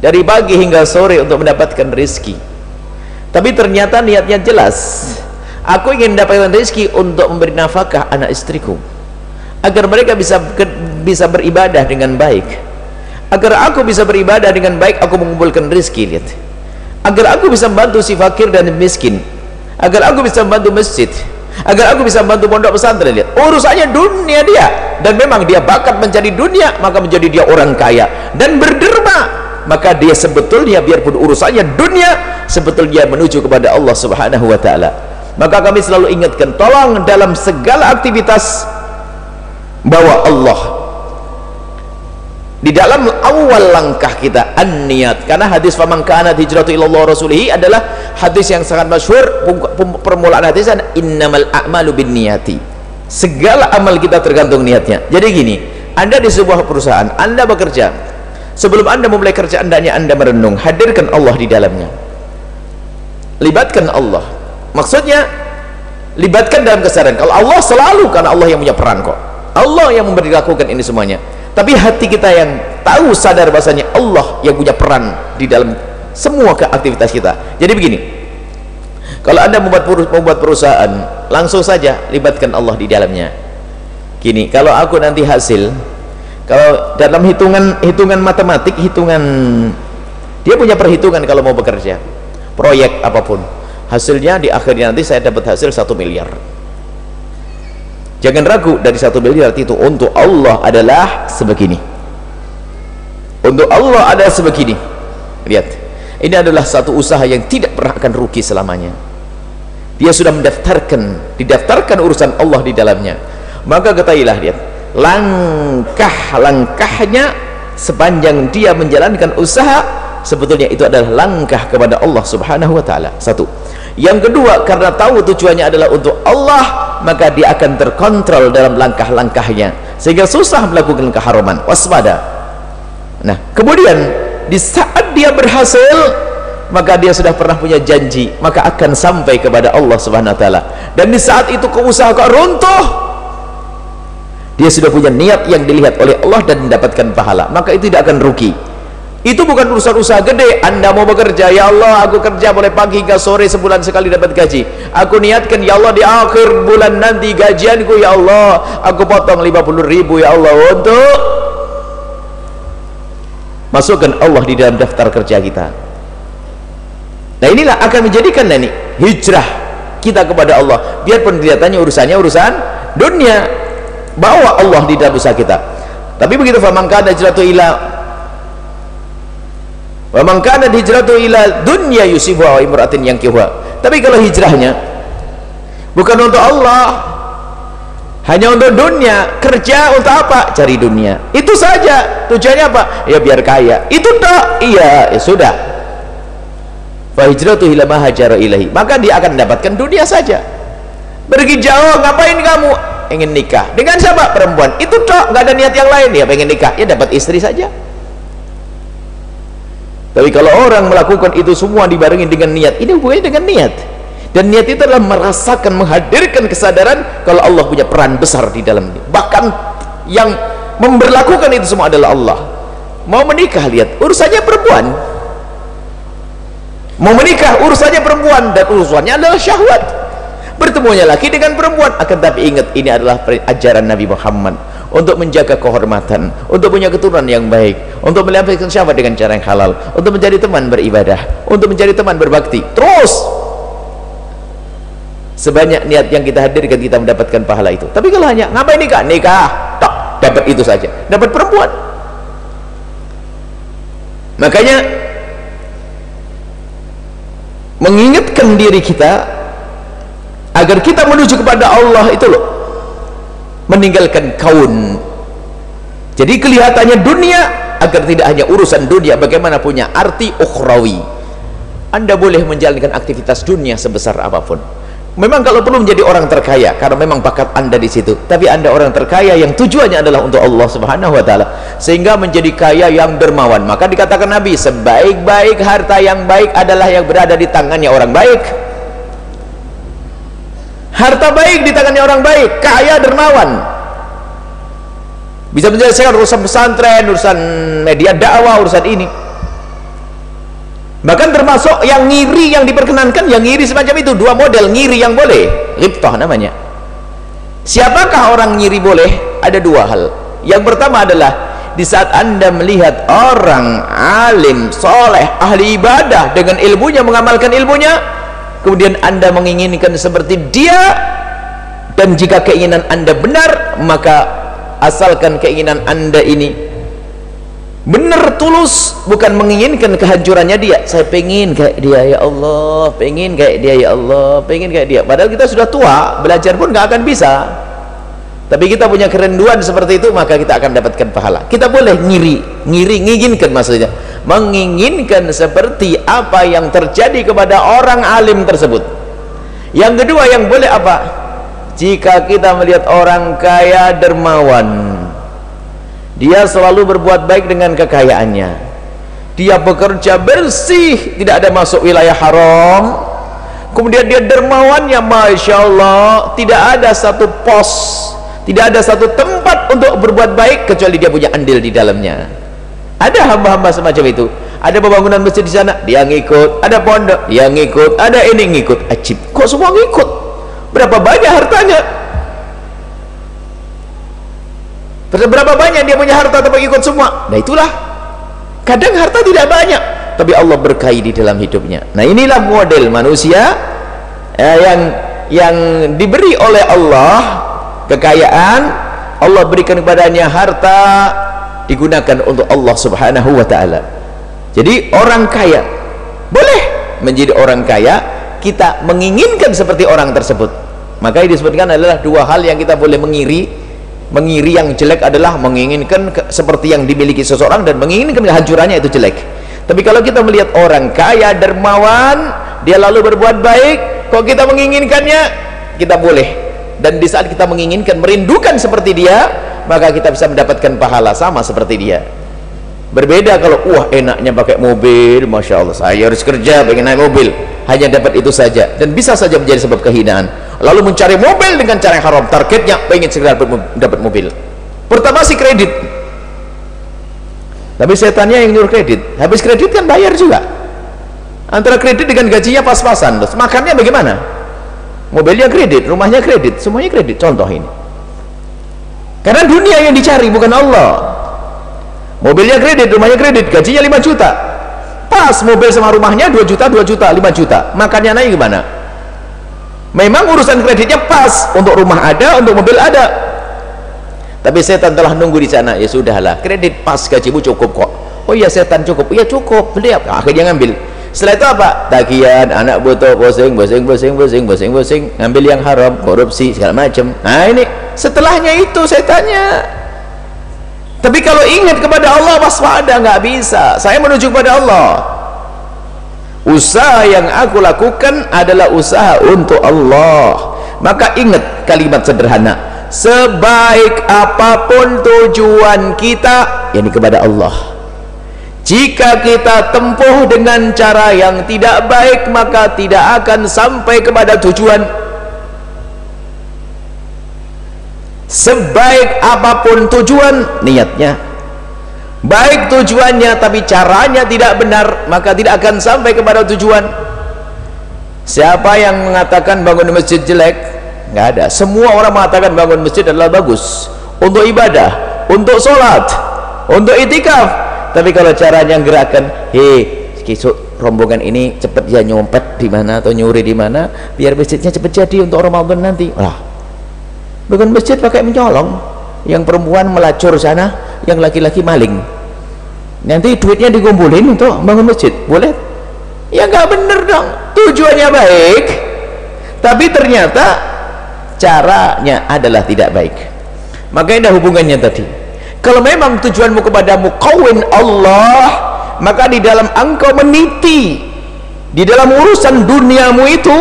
Dari pagi hingga sore untuk mendapatkan rezeki tapi ternyata niatnya jelas aku ingin mendapatkan rezeki untuk memberi nafkah anak istriku. Agar mereka bisa bisa beribadah dengan baik. Agar aku bisa beribadah dengan baik aku mengumpulkan rezeki lihat. Agar aku bisa membantu si fakir dan miskin. Agar aku bisa membantu masjid. Agar aku bisa membantu pondok pesantren lihat. Urusannya dunia dia. Dan memang dia bakat mencari dunia maka menjadi dia orang kaya. Dan berderma maka dia sebetulnya biarpun urusannya dunia sebetulnya menuju kepada Allah subhanahu wa ta'ala maka kami selalu ingatkan tolong dalam segala aktivitas bawa Allah. Di dalam awal langkah kita an-niat karena hadis faman kana hijratu ilallah rasulihi adalah hadis yang sangat masyhur permulaan hadis innamal a'malu bin niyati segala amal kita tergantung niatnya. Jadi gini anda di sebuah perusahaan anda bekerja. Sebelum anda memulai kerja hendaknya anda merenung. Hadirkan Allah di dalamnya. Libatkan Allah maksudnya libatkan dalam kesadaran. Kalau Allah selalu karena Allah yang punya peran kok. Allah yang memberi lakukan ini semuanya. Tapi hati kita yang tahu sadar bahasanya Allah yang punya peran di dalam semua aktivitas kita. Jadi begini kalau anda membuat, membuat perusahaan langsung saja libatkan Allah di dalamnya. Gini kalau aku nanti hasil kalau dalam hitungan hitungan matematik hitungan dia punya perhitungan kalau mau bekerja. Proyek apa pun hasilnya di akhirnya nanti saya dapat hasil satu miliar. Jangan ragu dari satu miliar itu untuk Allah adalah sebegini. Untuk Allah ada sebegini. Lihat ini adalah satu usaha yang tidak pernah akan rugi selamanya. Dia sudah mendaftarkan didaftarkan urusan Allah di dalamnya. Maka ketahuilah dia langkah-langkahnya sepanjang dia menjalankan usaha sebetulnya itu adalah langkah kepada Allah subhanahu wa ta'ala. Satu. Yang kedua karena tahu tujuannya adalah untuk Allah maka dia akan terkontrol dalam langkah-langkahnya sehingga susah melakukan keharuman waspada. Nah kemudian di saat dia berhasil maka dia sudah pernah punya janji maka akan sampai kepada Allah subhanahu wa ta'ala. Dan di saat itu keusaha kau runtuh dia sudah punya niat yang dilihat oleh Allah dan mendapatkan pahala maka itu tidak akan rugi itu bukan urusan usaha gede. Anda mau bekerja ya Allah aku kerja boleh pagi hingga sore sebulan sekali dapat gaji. Aku niatkan ya Allah di akhir bulan nanti gajianku ya Allah. Aku potong 50 ribu ya Allah untuk masukkan Allah di dalam daftar kerja kita. Nah inilah akan menjadikan ini hijrah kita kepada Allah. Biarpun kelihatannya urusannya urusan dunia bawa Allah di dalam usaha kita. Tapi begitu faman kana hijratu ila wa man kana hijratu ila dunya yusibu wa imra'atin yankihuha. Tapi kalau hijrahnya bukan untuk Allah hanya untuk dunia. Kerja untuk apa? Cari dunia. Itu saja. Tujuannya apa? Ya biar kaya. Itu tak? Iya ya sudah. Fahijratu ila ma ilahi maka dia akan mendapatkan dunia saja. Pergi jauh ngapain kamu? Ingin nikah. Dengan siapa? Perempuan. Itu tak. Nggak ada niat yang lain. Ya pengen nikah. Ya dapat istri saja tapi kalau orang melakukan itu semua dibarengi dengan niat ini hubungannya dengan niat. Dan niat itu adalah merasakan menghadirkan kesadaran kalau Allah punya peran besar di dalam ini. Bahkan yang memberlakukan itu semua adalah Allah. Mau menikah lihat urusannya perempuan. Mau menikah urusannya perempuan. Dan urusannya adalah syahwat. Bertemunya laki dengan perempuan. Akan tapi ingat ini adalah ajaran Nabi Muhammad untuk menjaga kehormatan untuk punya keturunan yang baik untuk melihatkan syahwat dengan cara yang halal untuk menjadi teman beribadah untuk menjadi teman berbakti. Terus! Sebanyak niat yang kita hadirkan kita mendapatkan pahala itu. Tapi kalau hanya ngapain nikah? Nikah. Tak dapat itu saja. Dapat perempuan. Makanya mengingatkan diri kita agar kita menuju kepada Allah itu loh meninggalkan kaun jadi kelihatannya dunia agar tidak hanya urusan dunia bagaimana punya arti ukhrawi anda boleh menjalankan aktivitas dunia sebesar apa pun Memang kalau perlu menjadi orang terkaya karena memang bakat Anda di situ. Tapi Anda orang terkaya yang tujuannya adalah untuk Allah Subhanahu wa taala sehingga menjadi kaya yang dermawan. Maka dikatakan Nabi, sebaik-baik harta yang baik adalah yang berada di tangannya orang baik. Harta baik di tangannya orang baik, kaya dermawan. Bisa menyelesaikan urusan pesantren, urusan media dakwah, urusan ini. Bahkan termasuk yang ngiri yang diperkenankan yang ngiri semacam itu. Dua model ngiri yang boleh. Riptoh namanya. Siapakah orang ngiri boleh? Ada dua hal. Yang pertama adalah di saat anda melihat orang alim, soleh, ahli ibadah dengan ilmunya mengamalkan ilmunya kemudian anda menginginkan seperti dia dan jika keinginan anda benar maka asalkan keinginan anda ini benar tulus bukan menginginkan kehancurannya dia. Saya pengen kayak dia ya Allah pengen kayak dia ya Allah pengen kayak dia. Padahal kita sudah tua belajar pun nggak akan bisa. Tapi kita punya kerenduan seperti itu maka kita akan dapatkan pahala. Kita boleh ngiri ngiri menginginkan maksudnya menginginkan seperti apa yang terjadi kepada orang alim tersebut. Yang kedua yang boleh apa? Jika kita melihat orang kaya dermawan dia selalu berbuat baik dengan kekayaannya. Dia bekerja bersih tidak ada masuk wilayah haram. Kemudian dia dermawannya Masya Allah tidak ada satu pos tidak ada satu tempat untuk berbuat baik kecuali dia punya andil di dalamnya ada hamba-hamba semacam itu. Ada pembangunan masjid di sana dia ngikut. Ada pondok dia ngikut. Ada ini ngikut. Ajib. Kok semua ngikut? Berapa banyak hartanya? Berapa banyak dia punya harta tapi ikut semua? Nah itulah. Kadang harta tidak banyak tapi Allah berkahi di dalam hidupnya. Nah inilah model manusia eh, yang yang diberi oleh Allah kekayaan. Allah berikan kepadanya harta digunakan untuk Allah subhanahu wa ta'ala. Jadi orang kaya boleh menjadi orang kaya kita menginginkan seperti orang tersebut. Maka disebutkan adalah dua hal yang kita boleh mengiri. Mengiri yang jelek adalah menginginkan seperti yang dimiliki seseorang dan menginginkan kehancurannya itu jelek. Tapi kalau kita melihat orang kaya dermawan dia lalu berbuat baik kok kita menginginkannya? Kita boleh. Dan di saat kita menginginkan merindukan seperti dia maka kita bisa mendapatkan pahala sama seperti dia. Berbeda kalau wah enaknya pakai mobil Masya Allah saya harus kerja pengen naik mobil. Hanya dapat itu saja dan bisa saja menjadi sebab kehinaan. Lalu mencari mobil dengan cara yang haram targetnya pengen segera dapat mobil. Pertama si kredit. Tapi setannya yang nyuruh kredit. Habis kredit kan bayar juga. Antara kredit dengan gajinya pas-pasan. Makannya bagaimana? Mobilnya kredit rumahnya kredit semuanya kredit. Contoh ini karena dunia yang dicari bukan Allah. Mobilnya kredit rumahnya kredit gajinya 5 juta. Pas mobil sama rumahnya 2 juta 2 juta 5 juta. Makannya naik gimana? Memang urusan kreditnya pas. Untuk rumah ada untuk mobil ada. Tapi setan telah nunggu di sana. Ya sudahlah kredit pas gajimu cukup kok. Oh iya setan cukup. Iya cukup beli apa? Akhirnya ngambil setelah itu apa? Tagihan anak butuh bosing bosing bosing bosing bosing bosing ngambil yang haram korupsi segala macam. Nah ini setelahnya itu setannya tapi kalau ingat kepada Allah waspada nggak bisa. Saya menuju kepada Allah. Usaha yang aku lakukan adalah usaha untuk Allah. Maka ingat kalimat sederhana. Sebaik apa pun tujuan kita yakni kepada Allah jika kita tempuh dengan cara yang tidak baik maka tidak akan sampai kepada tujuan. Sebaik apa pun tujuan niatnya. Baik tujuannya tapi caranya tidak benar maka tidak akan sampai kepada tujuan. Siapa yang mengatakan bangun masjid jelek? Nggak ada. Semua orang mengatakan bangun masjid adalah bagus. Untuk ibadah untuk sholat untuk itikaf tapi kalau caranya gerakan hei kisuk rombongan ini cepat ya nyompet di mana atau nyuri di mana biar masjidnya cepat jadi untuk Ramadan nanti. Lah bangun masjid pakai mencolong yang perempuan melacur sana yang laki-laki maling. Nanti duitnya dikumpulin untuk bangun masjid boleh? Ya nggak bener dong tujuannya baik tapi ternyata caranya adalah tidak baik. Maka ini hubungannya tadi kalau memang tujuanmu kepada mukawin Allah maka di dalam engkau meniti. Di dalam urusan duniamu itu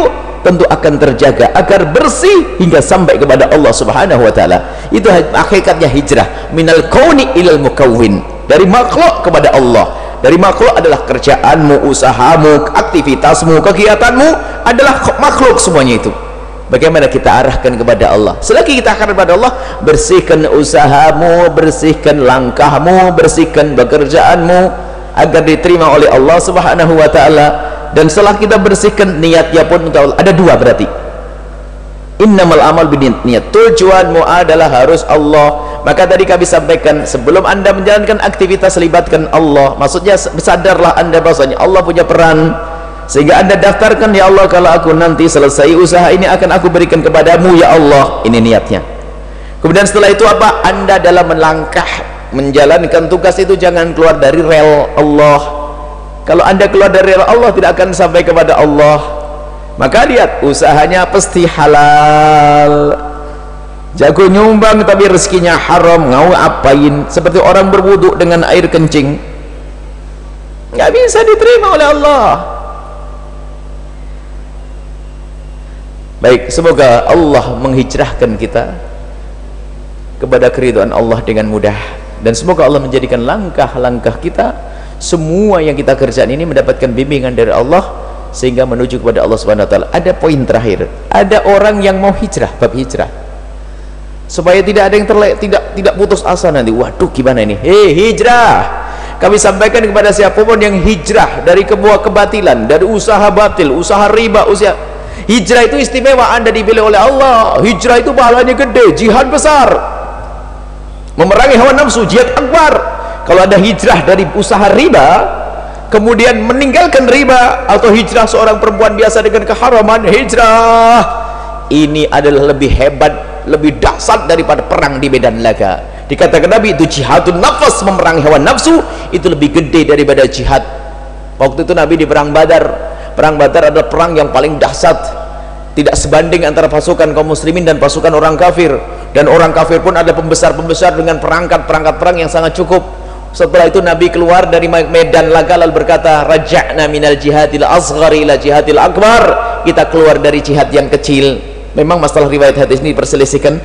tentu akan terjaga agar bersih hingga sampai kepada Allah subhanahu wa ta'ala. Itu hakikatnya hijrah. Minal kauni ilal mukawin. Dari makhluk kepada Allah. Dari makhluk adalah kerjaanmu, usahamu, aktivitasmu, kegiatanmu adalah makhluk semuanya itu bagaimana kita arahkan kepada Allah? Selagi kita akan kepada Allah bersihkan usahamu, bersihkan langkahmu, bersihkan pekerjaanmu agar diterima oleh Allah subhanahu wa ta'ala. Dan setelah kita bersihkan niatnya pun untuk Allah ada dua berarti. Innamal amal niat tujuanmu adalah harus Allah. Maka tadi kami sampaikan sebelum anda menjalankan aktivitas libatkan Allah. Maksudnya sadarlah anda bahasanya Allah punya peran sehingga anda daftarkan ya Allah kalau aku nanti selesai usaha ini akan aku berikan kepadamu ya Allah. Ini niatnya. Kemudian setelah itu apa? Anda dalam melangkah menjalankan tugas itu jangan keluar dari rel Allah. Kalau anda keluar dari rel Allah tidak akan sampai kepada Allah. Maka lihat usahanya pasti halal. Jago nyumbang tapi rezekinya haram. Ngau apain seperti orang berwuduk dengan air kencing. Nggak bisa diterima oleh Allah baik semoga Allah menghijrahkan kita kepada keriduan Allah dengan mudah dan semoga Allah menjadikan langkah-langkah kita semua yang kita kerjakan ini mendapatkan bimbingan dari Allah sehingga menuju kepada Allah Subhanahu wa taala. Ada poin terakhir. Ada orang yang mau hijrah, bab hijrah. Supaya tidak ada yang terlek, tidak tidak putus asa nanti. Waduh, gimana ini? Hei, hijrah. Kami sampaikan kepada siapa pun yang hijrah dari sebuah kebatilan, dari usaha batil, usaha riba, usaha Hijrah itu istimewa Anda dipilih oleh Allah. Hijrah itu pahalanya gede, jihad besar. Memerangi hawa nafsu, jihad akbar. Kalau ada hijrah dari usaha riba, kemudian meninggalkan riba atau hijrah seorang perempuan biasa dengan keharaman hijrah ini adalah lebih hebat lebih dahsyat daripada perang di medan laga dikatakan Nabi itu jihadun nafas memerangi hawa nafsu itu lebih gede daripada jihad waktu itu Nabi di perang badar perang badar adalah perang yang paling dahsyat. Tidak sebanding antara pasukan kaum muslimin dan pasukan orang kafir. Dan orang kafir pun ada pembesar-pembesar dengan perangkat-perangkat perang yang sangat cukup. Setelah itu Nabi keluar dari medan laga lalu berkata raja'na minal jihadil asghari ila jihadil akbar. Kita keluar dari jihad yang kecil. Memang masalah riwayat hadis ini perselisihkan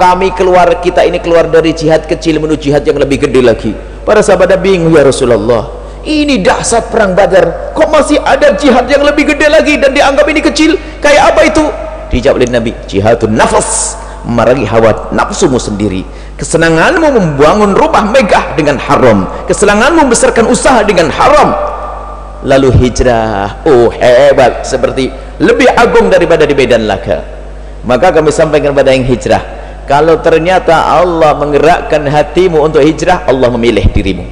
kami keluar kita ini keluar dari jihad kecil menuju jihad yang lebih gede lagi. Para sahabat bingung ya Rasulullah ini dahsyat perang badar. Kok masih ada jihad yang lebih gede lagi dan dianggap ini kecil? Kayak apa itu? Dijawab oleh Nabi jihadun nafas memerangi hawa nafsumu sendiri. Kesenanganmu membangun rumah megah dengan haram. Kesenanganmu membesarkan usaha dengan haram. Lalu hijrah. Oh hebat. Seperti lebih agung daripada di medan laga maka kami sampaikan kepada yang hijrah kalau ternyata Allah menggerakkan hatimu untuk hijrah Allah memilih dirimu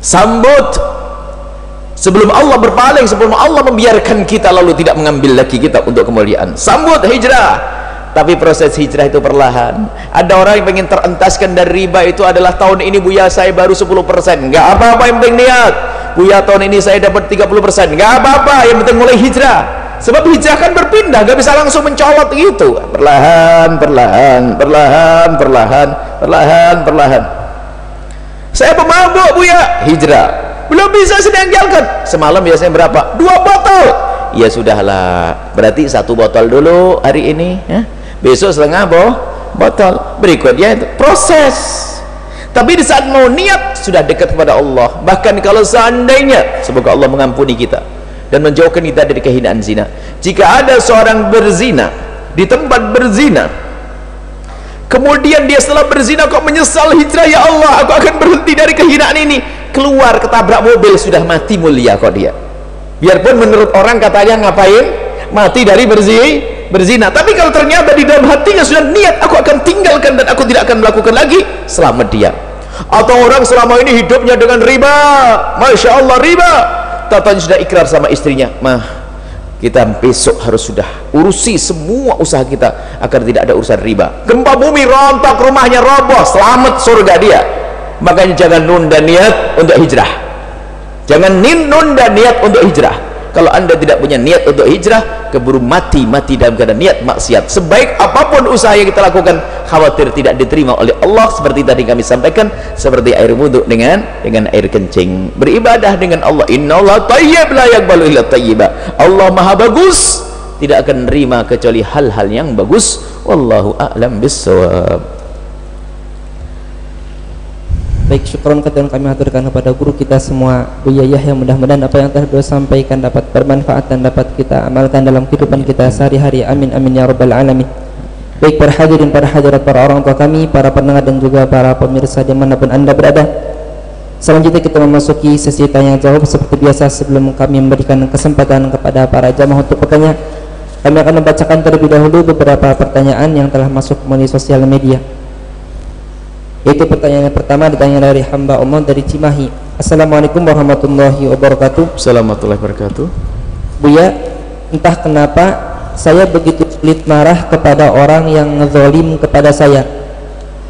sambut. Sebelum Allah berpaling sebelum Allah membiarkan kita lalu tidak mengambil lagi kita untuk kemuliaan. Sambut hijrah. Tapi proses hijrah itu perlahan. Ada orang yang ingin terentaskan dari riba itu adalah tahun ini Buya saya baru 10% enggak apa-apa yang penting niat. Buya tahun ini saya dapat 30% enggak apa-apa yang penting mulai hijrah. Sebab hijrah kan berpindah enggak bisa langsung mencolot gitu. Perlahan perlahan perlahan perlahan perlahan perlahan saya pemabuk Buya hijrah. Belum bisa sedang jalan semalam biasanya berapa? Dua botol. Ya sudahlah. Berarti satu botol dulu hari ini ya. Besok setengah boh botol. Berikutnya itu proses. Tapi di saat mau niat sudah dekat kepada Allah. Bahkan kalau seandainya semoga Allah mengampuni kita dan menjauhkan kita dari kehinaan zina. Jika ada seorang berzina di tempat berzina kemudian dia setelah berzina kok menyesal hijrah ya Allah aku akan berhenti dari kehinaan ini. Keluar ketabrak mobil sudah mati mulia kok dia. Biarpun menurut orang katanya ngapain? Mati dari berzina berzina. Tapi kalau ternyata di dalam hatinya sudah niat aku akan tinggalkan dan aku tidak akan melakukan lagi selamat dia. Atau orang selama ini hidupnya dengan riba. Masya Allah riba. Tatanya sudah ikrar sama istrinya mah kita besok harus sudah urusi semua usaha kita agar tidak ada urusan riba. Gempa bumi rontok rumahnya roboh. Selamat surga dia. Makanya jangan nunda niat untuk hijrah. Jangan nunda niat untuk hijrah kalau anda tidak punya niat untuk hijrah keburu mati mati dalam keadaan niat maksiat. Sebaik apa pun usaha yang kita lakukan khawatir tidak diterima oleh Allah. Seperti tadi kami sampaikan seperti air wudhu dengan dengan air kencing. Beribadah dengan Allah. Inna Allah tayyib la yakbalu illa tayyibah Allah maha bagus tidak akan menerima kecuali hal-hal yang bagus. Wallahu a'lam bissawab Baik, syukron yang kami haturkan kepada guru kita semua. Buya Yahya mudah-mudahan apa yang telah sampaikan dapat bermanfaat dan dapat kita amalkan dalam kehidupan kita sehari-hari. Amin amin ya rabbal alamin. Baik para hadirin para hadirat para orang tua kami para pendengar dan juga para pemirsa di mana pun anda berada. Selanjutnya kita memasuki sesi tanya jawab. Seperti biasa sebelum kami memberikan kesempatan kepada para jamaah untuk bertanya kami akan membacakan terlebih dahulu beberapa pertanyaan yang telah masuk melalui sosial media yaitu pertanyaan yang pertama ditanya dari hamba Allah dari Cimahi. Assalamualaikum warahmatullahi wabarakatuh. Assalamualaikum warahmatullahi wabarakatuh. Buya entah kenapa saya begitu sulit marah kepada orang yang zalim kepada saya.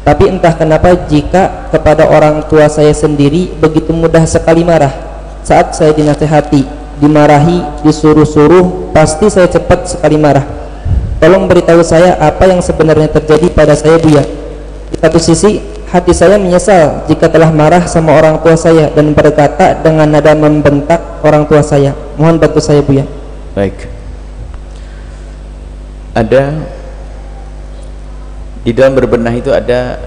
Tapi entah kenapa jika kepada orang tua saya sendiri begitu mudah sekali marah. Saat saya dinasehati dimarahi disuruh-suruh pasti saya cepat sekali marah. Tolong beritahu saya apa yang sebenarnya terjadi pada saya Buya di satu sisi hati saya menyesal jika telah marah sama orang tua saya dan berkata dengan nada membentak orang tua saya. Mohon bantu saya Buya baik. Ada di dalam berbenah itu ada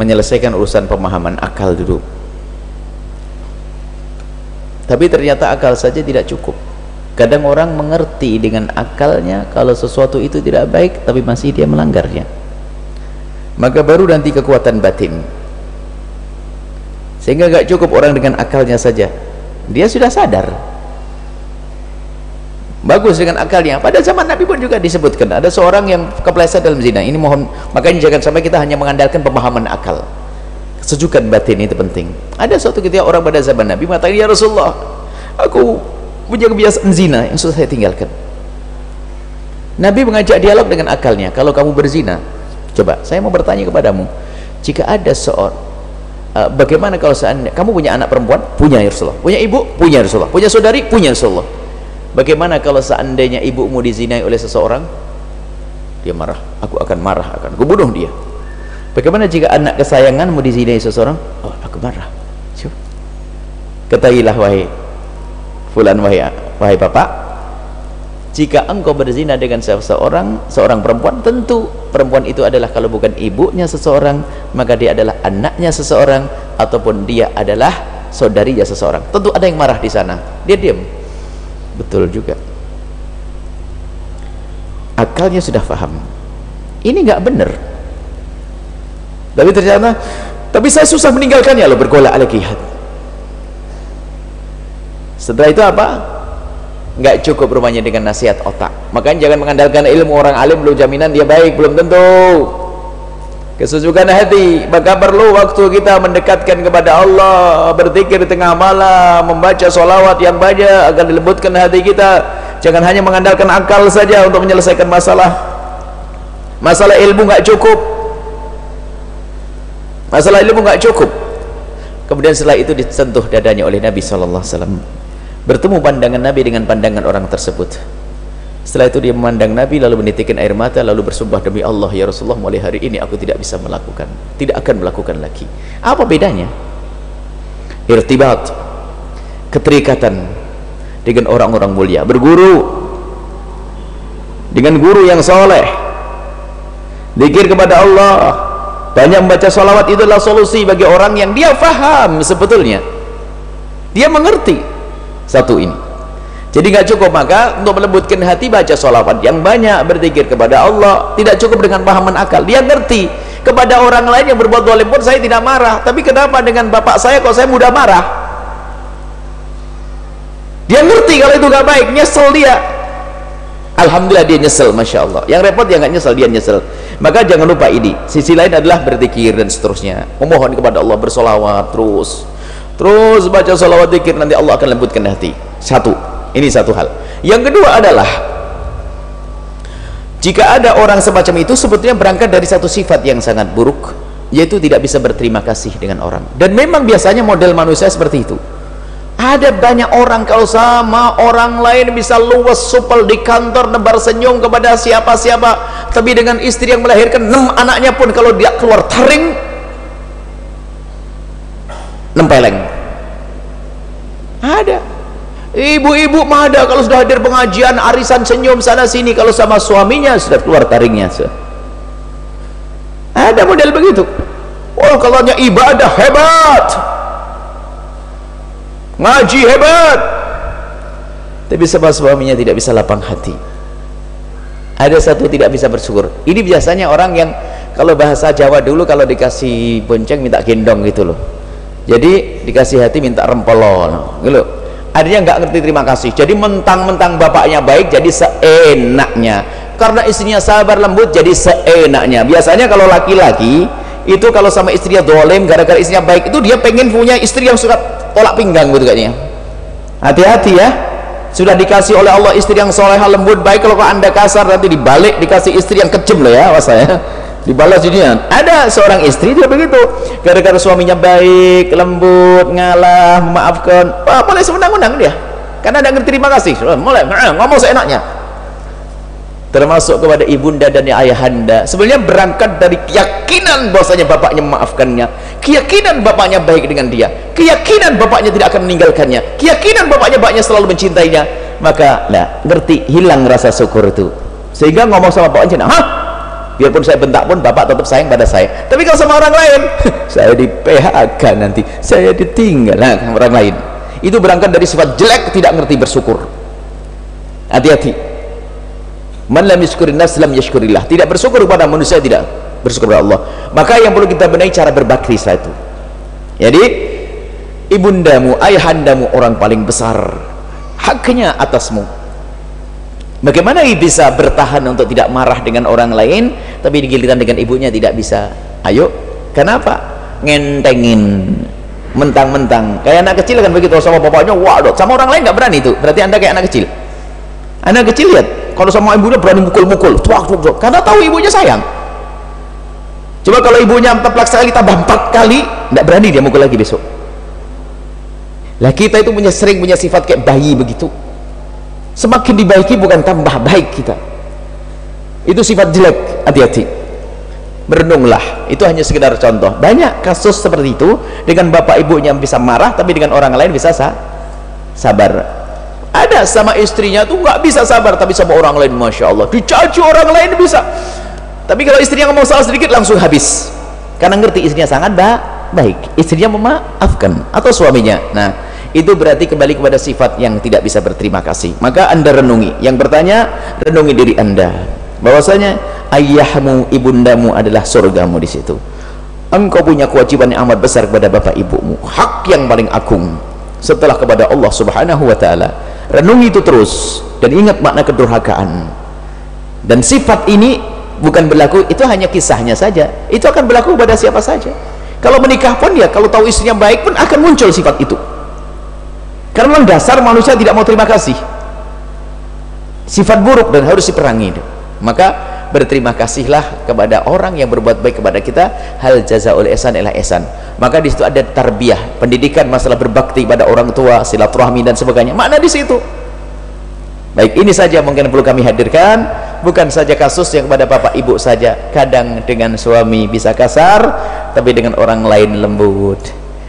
menyelesaikan urusan pemahaman akal dulu. Tapi ternyata akal saja tidak cukup. Kadang orang mengerti dengan akalnya kalau sesuatu itu tidak baik tapi masih dia melanggarnya maka baru nanti kekuatan batin. Sehingga gak cukup orang dengan akalnya saja. Dia sudah sadar. Bagus dengan akalnya. Pada zaman Nabi pun juga disebutkan ada seorang yang kepleset dalam zina. Ini mohon makanya jangan sampai kita hanya mengandalkan pemahaman akal. Sejukan batin itu penting. Ada suatu ketika orang pada zaman Nabi mengatakan ya Rasulullah aku punya kebiasaan zina yang sudah saya tinggalkan. Nabi mengajak dialog dengan akalnya. Kalau kamu berzina coba saya mau bertanya kepadamu. Jika ada seorang uh, bagaimana kalau seandainya kamu punya anak perempuan? Punya ya Rasulullah. Punya ibu? Punya ya Rasulullah. Punya saudari? Punya ya Rasulullah. Bagaimana kalau seandainya ibumu dizinai oleh seseorang? Dia marah. Aku akan marah akan aku bunuh dia. Bagaimana jika anak kesayanganmu dizinai seseorang? Oh, aku marah. Coba. Ketahuilah wahai fulan wahai wahai bapak, jika engkau berzina dengan seseorang, seorang perempuan, tentu perempuan itu adalah kalau bukan ibunya seseorang, maka dia adalah anaknya seseorang ataupun dia adalah saudarinya seseorang. Tentu ada yang marah di sana. Dia diam. Betul juga. Akalnya sudah paham. Ini enggak benar tapi ternyata tapi saya susah meninggalkannya loh bergolak lagi setelah itu apa nggak cukup rumahnya dengan nasihat otak. Makanya jangan mengandalkan ilmu orang alim belum jaminan dia baik belum tentu. Kesusukan hati maka perlu waktu kita mendekatkan kepada Allah berzikir di tengah malam membaca solawat yang banyak agar dilembutkan hati kita. Jangan hanya mengandalkan akal saja untuk menyelesaikan masalah. Masalah ilmu nggak cukup. Masalah ilmu nggak cukup. Kemudian setelah itu disentuh dadanya oleh Nabi SAW bertemu pandangan Nabi dengan pandangan orang tersebut. Setelah itu dia memandang Nabi lalu menitikkan air mata lalu bersumpah demi Allah ya Rasulullah mulai hari ini aku tidak bisa melakukan tidak akan melakukan lagi. Apa bedanya? Irtibat keterikatan dengan orang-orang mulia. Berguru dengan guru yang soleh. Dikir kepada Allah. Banyak membaca salawat adalah solusi bagi orang yang dia faham sebetulnya. Dia mengerti satu ini. Jadi nggak cukup maka untuk melembutkan hati baca salawat yang banyak berzikir kepada Allah tidak cukup dengan pahaman akal. Dia ngerti kepada orang lain yang berbuat dolim pun saya tidak marah. Tapi kenapa dengan bapak saya kalau saya mudah marah? Dia ngerti kalau itu nggak baik nyesel dia. Alhamdulillah dia nyesel Masya Allah. Yang repot dia nggak nyesel dia nyesel. Maka jangan lupa ini sisi lain adalah berzikir dan seterusnya. Memohon kepada Allah bersolawat terus terus baca solawat zikir nanti Allah akan lembutkan hati. Satu. Ini satu hal. Yang kedua adalah jika ada orang semacam itu sebetulnya berangkat dari satu sifat yang sangat buruk yaitu tidak bisa berterima kasih dengan orang. Dan memang biasanya model manusia seperti itu. Ada banyak orang kalau sama orang lain bisa luas supel di kantor nebar senyum kepada siapa-siapa. Tapi dengan istri yang melahirkan enam anaknya pun kalau dia keluar taring nempeleng ada. Ibu-ibu mah ada kalau sudah hadir pengajian arisan senyum sana sini kalau sama suaminya sudah keluar taringnya ada model begitu. Oh kalau ibadah hebat. Ngaji hebat. Tapi sebab suaminya tidak bisa lapang hati. Ada satu tidak bisa bersyukur. Ini biasanya orang yang kalau bahasa Jawa dulu kalau dikasih bonceng minta gendong gitu loh jadi dikasih hati minta rempelon gitu adanya nggak ngerti terima kasih. Jadi mentang-mentang bapaknya baik jadi seenaknya. Karena istrinya sabar lembut jadi seenaknya. Biasanya kalau laki-laki itu kalau sama istrinya dolim gara-gara istrinya baik itu dia pengen punya istri yang suka tolak pinggang gitu kayaknya. Hati-hati ya. Sudah dikasih oleh Allah istri yang soleh lembut baik. Kalau anda kasar nanti dibalik dikasih istri yang kejam loh ya awas saya dibalas dunia ada seorang istri dia begitu gara-gara suaminya baik lembut ngalah memaafkan. Wah boleh semenang-menang dia. Karena ada ngerti terima kasih. Mulai. Ngomong seenaknya. Termasuk kepada ibunda dan ayahanda. Sebenarnya berangkat dari keyakinan bahwasanya bapaknya memaafkannya. Keyakinan bapaknya baik dengan dia. Keyakinan bapaknya tidak akan meninggalkannya. Keyakinan bapaknya bapaknya selalu mencintainya. Maka nah ngerti hilang rasa syukur itu. Sehingga ngomong sama bapaknya hah biarpun saya bentak pun bapak tetap sayang pada saya. Tapi kalau sama orang lain saya di PHK nanti. Saya ditinggal. Nah, orang lain. Itu berangkat dari sifat jelek tidak ngerti bersyukur. Hati-hati. Man lam yashkurin nas lam yashkurillah. Tidak bersyukur kepada manusia tidak bersyukur kepada Allah. Maka yang perlu kita benahi cara berbakti setelah itu. Jadi ibundamu ayahandamu orang paling besar. Haknya atasmu Bagaimana bisa bertahan untuk tidak marah dengan orang lain tapi digiliran dengan ibunya tidak bisa? Ayo, kenapa? Ngentengin. Mentang-mentang. Kayak anak kecil kan begitu sama bapaknya waduh sama orang lain nggak berani itu. Berarti anda kayak anak kecil. Anak kecil lihat kalau sama ibunya berani mukul-mukul. Karena tahu ibunya sayang. Coba kalau ibunya teplak sekali tambah empat kali tidak berani dia mukul lagi besok. Lah kita itu punya sering punya sifat kayak bayi begitu semakin dibaiki bukan tambah baik kita. Itu sifat jelek. Hati-hati. Merenunglah. Itu hanya sekedar contoh. Banyak kasus seperti itu. Dengan bapak ibunya bisa marah tapi dengan orang lain bisa sah, sabar. Ada sama istrinya tuh nggak bisa sabar tapi sama orang lain Masya Allah. Dicaci orang lain bisa. Tapi kalau istrinya ngomong salah sedikit langsung habis. Karena ngerti istrinya sangat baik. Istrinya memaafkan. Atau suaminya. Nah itu berarti kembali kepada sifat yang tidak bisa berterima kasih. Maka anda renungi. Yang bertanya renungi diri anda. Bahwasanya ayahmu ibundamu adalah surgamu di situ. Engkau punya kewajiban yang amat besar kepada bapak ibumu. Hak yang paling agung setelah kepada Allah subhanahu wa ta'ala. Renungi itu terus dan ingat makna kedurhakaan. Dan sifat ini bukan berlaku itu hanya kisahnya saja. Itu akan berlaku kepada siapa saja. Kalau menikah pun ya kalau tahu istrinya baik pun akan muncul sifat itu karena dasar manusia tidak mau terima kasih. Sifat buruk dan harus diperangi maka berterima kasihlah kepada orang yang berbuat baik kepada kita. Hal jaza oleh esan ialah esan maka di situ ada tarbiyah pendidikan masalah berbakti pada orang tua silaturahmi dan sebagainya. Makna di situ. Baik ini saja mungkin perlu kami hadirkan. Bukan saja kasus yang kepada bapak ibu saja. Kadang dengan suami bisa kasar tapi dengan orang lain lembut.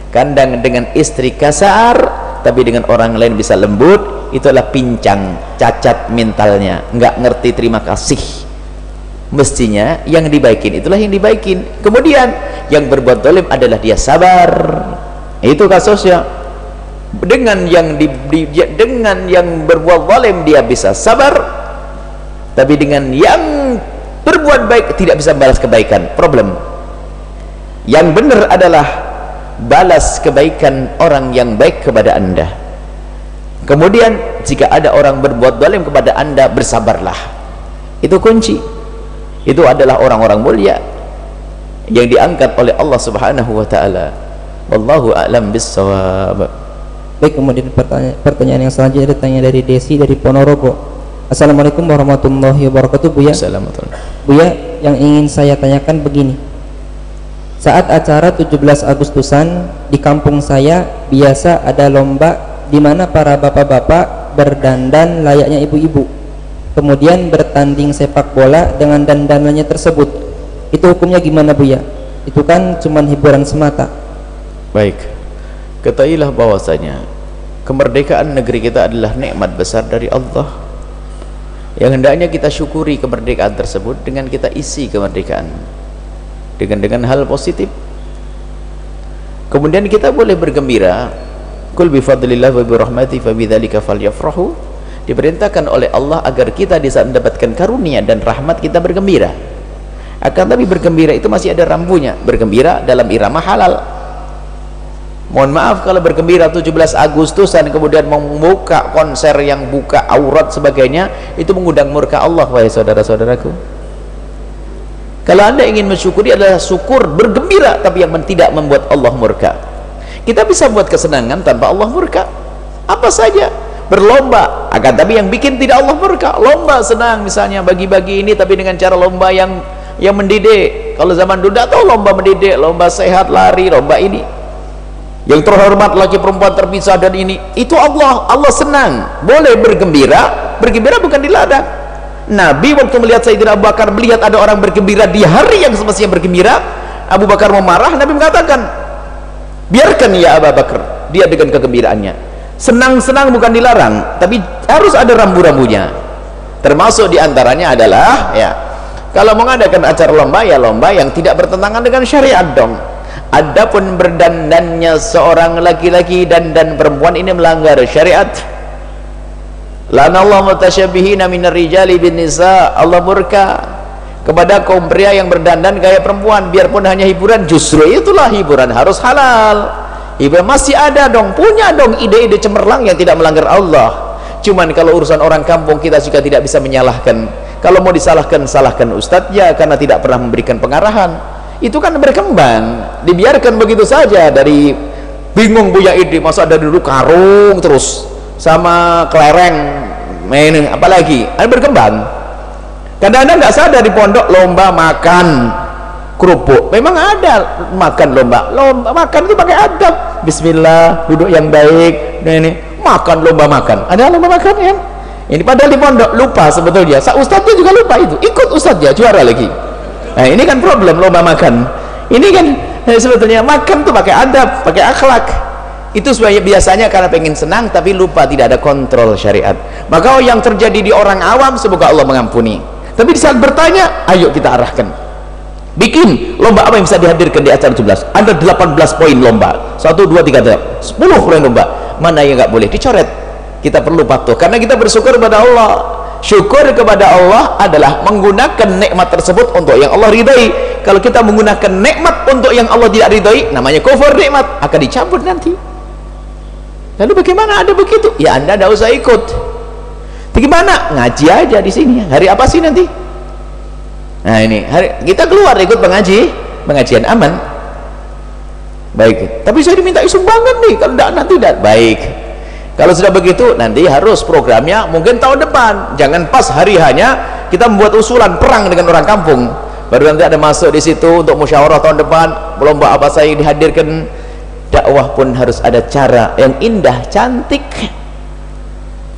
Kadang dengan istri kasar tapi dengan orang lain bisa lembut itu adalah pincang cacat mentalnya. Nggak ngerti terima kasih. Mestinya yang dibaikin itulah yang dibaikin. Kemudian yang berbuat dolim adalah dia sabar. Itu kasusnya. Dengan yang di, di, dengan yang berbuat dolim dia bisa sabar. Tapi dengan yang berbuat baik tidak bisa balas kebaikan. Problem. Yang benar adalah balas kebaikan orang yang baik kepada anda. Kemudian jika ada orang berbuat zalim kepada anda bersabarlah. Itu kunci. Itu adalah orang-orang mulia yang diangkat oleh Allah subhanahu wa ta'ala. Wallahu a'lam bissawab. Baik kemudian pertanyaan, pertanyaan yang selanjutnya datangnya dari Desi dari Ponorogo. Assalamualaikum warahmatullahi wabarakatuh Buya Assalamualaikum. Buya yang ingin saya tanyakan begini saat acara 17 Agustusan di kampung saya biasa ada lomba di mana para bapak-bapak berdandan layaknya ibu-ibu. Kemudian bertanding sepak bola dengan dandanannya tersebut. Itu hukumnya gimana Bu ya? Itu kan cuma hiburan semata. Baik. Ketahuilah bahwasanya kemerdekaan negeri kita adalah nikmat besar dari Allah. Yang hendaknya kita syukuri kemerdekaan tersebut dengan kita isi kemerdekaan dengan dengan hal positif. Kemudian kita boleh bergembira kul bi fadlillah wa bi rahmati fa bidzalika falyafrahu. Diperintahkan oleh Allah agar kita di saat mendapatkan karunia dan rahmat kita bergembira. Akan tapi bergembira itu masih ada rambunya. Bergembira dalam irama halal. Mohon maaf kalau bergembira 17 Agustusan kemudian membuka konser yang buka aurat sebagainya itu mengundang murka Allah wahai saudara-saudaraku kalau anda ingin mensyukuri adalah syukur bergembira tapi yang tidak membuat Allah murka. Kita bisa buat kesenangan tanpa Allah murka. Apa saja. Berlomba. Akan tapi yang bikin tidak Allah murka. Lomba senang misalnya bagi-bagi ini tapi dengan cara lomba yang yang mendidik. Kalau zaman dulu tahu lomba mendidik. Lomba sehat lari lomba ini. Yang terhormat laki perempuan terpisah dan ini. Itu Allah. Allah senang. Boleh bergembira. Bergembira bukan dilarang Nabi waktu melihat Sayyidina Abu Bakar melihat ada orang bergembira di hari yang semestinya bergembira Abu Bakar memarah Nabi mengatakan biarkan ya Abu Bakar. Dia dengan kegembiraannya. Senang-senang bukan dilarang tapi harus ada rambu-rambunya. Termasuk di antaranya adalah ya kalau mengadakan acara lomba ya lomba yang tidak bertentangan dengan syariat dong. Adapun berdandannya seorang laki-laki dan dan perempuan ini melanggar syariat lanallahu mutasyabihina minar rijali bin nisa. Allah murka kepada kaum pria yang berdandan gaya perempuan. Biarpun hanya hiburan justru itulah hiburan harus halal. Hiburan masih ada dong punya dong ide-ide cemerlang yang tidak melanggar Allah. Cuman kalau urusan orang kampung kita juga tidak bisa menyalahkan. Kalau mau disalahkan salahkan ustadz. Ya karena tidak pernah memberikan pengarahan. Itu kan berkembang. Dibiarkan begitu saja dari bingung punya ide masa ada dulu karung terus sama kelereng main apalagi. Ada berkembang. Kadang-kadang nggak sadar di pondok lomba makan kerupuk. Memang ada makan lomba. Lomba makan itu pakai adab. Bismillah duduk yang baik. Nah ini makan lomba makan. Ada lomba makan ya? Ini padahal di pondok lupa sebetulnya. Sa ustadznya juga lupa itu. Ikut ustadznya juara lagi. Nah ini kan problem lomba makan. Ini kan eh, sebetulnya makan tuh pakai adab pakai akhlak itu biasanya karena pengen senang tapi lupa tidak ada kontrol syariat. Maka yang terjadi di orang awam semoga Allah mengampuni. Tapi di saat bertanya ayo kita arahkan. Bikin lomba apa yang bisa dihadirkan di acara 17 ada 18 poin lomba. 1, 2, 3, 4 10 poin lomba. Mana yang nggak boleh? Dicoret. Kita perlu patuh. Karena kita bersyukur kepada Allah. Syukur kepada Allah adalah menggunakan nikmat tersebut untuk yang Allah ridai kalau kita menggunakan nikmat untuk yang Allah tidak ridai namanya kufur nikmat akan dicabut nanti lalu bagaimana ada begitu ya anda tidak usah ikut Gimana? Ngaji aja di sini. Hari apa sih nanti? Nah ini, hari kita keluar ikut pengaji, pengajian aman. Baik. Tapi saya diminta sumbangan nih, kalau tidak nanti tidak baik. Kalau sudah begitu, nanti harus programnya mungkin tahun depan. Jangan pas hari hanya kita membuat usulan perang dengan orang kampung. Baru nanti ada masuk di situ untuk musyawarah tahun depan, lomba apa saya dihadirkan. Dakwah pun harus ada cara yang indah, cantik.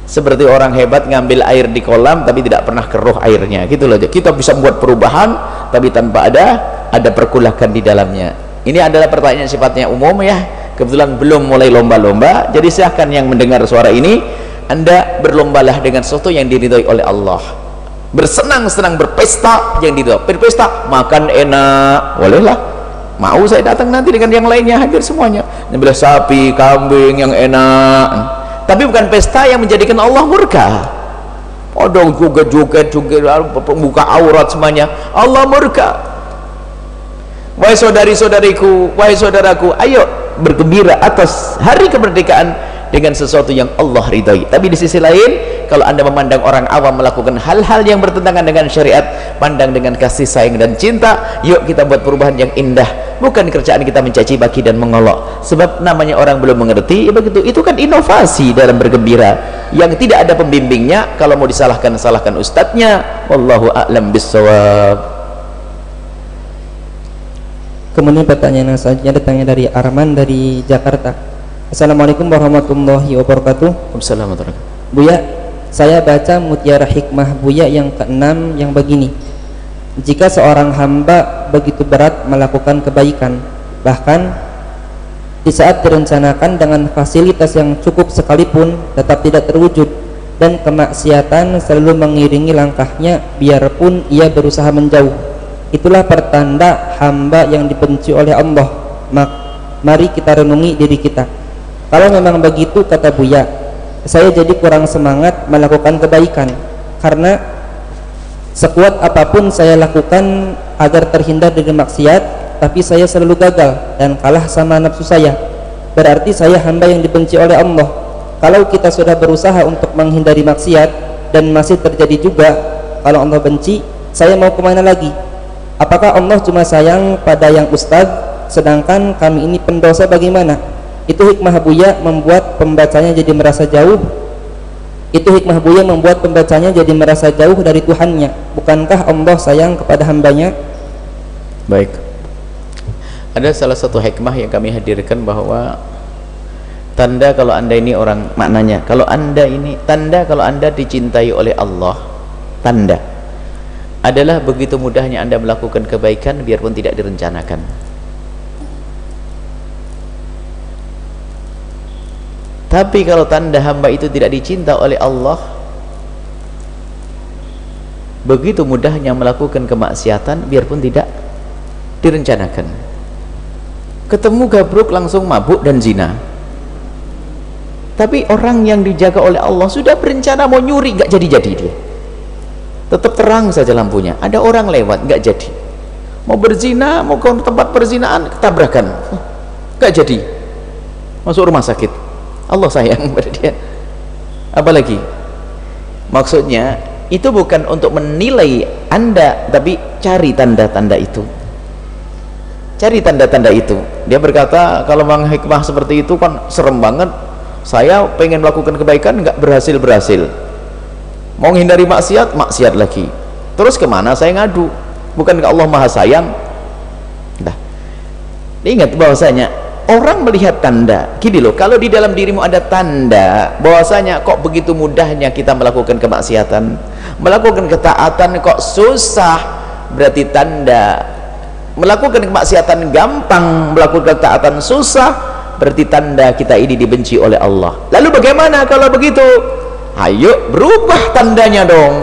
Seperti orang hebat ngambil air di kolam tapi tidak pernah keruh airnya. Gitu loh kita bisa membuat perubahan tapi tanpa ada ada perkulakan di dalamnya. Ini adalah pertanyaan sifatnya umum ya. Kebetulan belum mulai lomba-lomba jadi silahkan yang mendengar suara ini anda berlombalah dengan sesuatu yang diridhoi oleh Allah. Bersenang-senang berpesta yang diridhoi. Berpesta makan enak bolehlah mau saya datang nanti dengan yang lainnya hadir semuanya. Nyembelih sapi, kambing yang enak. Tapi bukan pesta yang menjadikan Allah murka. Podong joget-joget joget buka aurat semuanya. Allah murka. Wahai saudari-saudariku wahai saudaraku ayo bergembira atas hari kemerdekaan dengan sesuatu yang Allah ridhai tapi di sisi lain kalau anda memandang orang awam melakukan hal-hal yang bertentangan dengan syariat pandang dengan kasih sayang dan cinta yuk kita buat perubahan yang indah. Bukan kerjaan kita mencaci baki dan mengolok. Sebab namanya orang belum mengerti ya begitu. Itu kan inovasi dalam bergembira. Yang tidak ada pembimbingnya kalau mau disalahkan salahkan ustadznya. Wallahu a'lam bissawab. Kemudian pertanyaan selanjutnya datangnya dari Arman dari Jakarta Assalamualaikum warahmatullahi wabarakatuh. Assalamualaikum Buya, saya baca mutiara hikmah Buya yang keenam yang begini. Jika seorang hamba begitu berat melakukan kebaikan Bahkan di saat direncanakan dengan fasilitas yang cukup sekalipun tetap tidak terwujud dan kemaksiatan selalu mengiringi langkahnya biarpun ia berusaha menjauh itulah pertanda hamba yang dibenci oleh Allah. Mari kita renungi diri kita kalau memang begitu kata Buya, saya jadi kurang semangat melakukan kebaikan karena sekuat apa pun saya lakukan agar terhindar dari maksiat, tapi saya selalu gagal dan kalah sama nafsu saya. Berarti saya hamba yang dibenci oleh Allah. Kalau kita sudah berusaha untuk menghindari maksiat dan masih terjadi juga, kalau Allah benci, saya mau ke mana lagi? Apakah Allah cuma sayang pada yang ustadz, sedangkan kami ini pendosa bagaimana? Itu hikmah buya membuat pembacanya jadi merasa jauh. Itu hikmah buya membuat pembacanya jadi merasa jauh dari Tuhannya. Bukankah Allah sayang kepada hambanya? Baik. Ada salah satu hikmah yang kami hadirkan bahwa tanda kalau anda ini orang maknanya kalau anda ini tanda kalau anda dicintai oleh Allah tanda adalah begitu mudahnya anda melakukan kebaikan biarpun tidak direncanakan tapi kalau tanda hamba itu tidak dicinta oleh Allah begitu mudahnya melakukan kemaksiatan biarpun tidak direncanakan. Ketemu gabruk langsung mabuk dan zina. Tapi orang yang dijaga oleh Allah sudah berencana mau nyuri gak jadi-jadi dia. Tetap terang saja lampunya. Ada orang lewat gak jadi. Mau berzina mau ke tempat perzinaan ketabrakan. Gak jadi. Masuk rumah sakit Allah sayang pada dia. Apalagi? Maksudnya itu bukan untuk menilai anda tapi cari tanda-tanda itu. Cari tanda-tanda itu. Dia berkata kalau memang hikmah seperti itu kan serem banget. Saya pengen melakukan kebaikan nggak berhasil-berhasil. Mau menghindari maksiat maksiat lagi. Terus ke mana saya ngadu? Bukan ke Allah maha sayang? Nah, ingat bahwasanya orang melihat tanda. Gini loh kalau di dalam dirimu ada tanda bahwasanya kok begitu mudahnya kita melakukan kemaksiatan melakukan ketaatan kok susah berarti tanda. Melakukan kemaksiatan gampang melakukan ketaatan susah berarti tanda kita ini dibenci oleh Allah. Lalu bagaimana kalau begitu? Ayo berubah tandanya dong.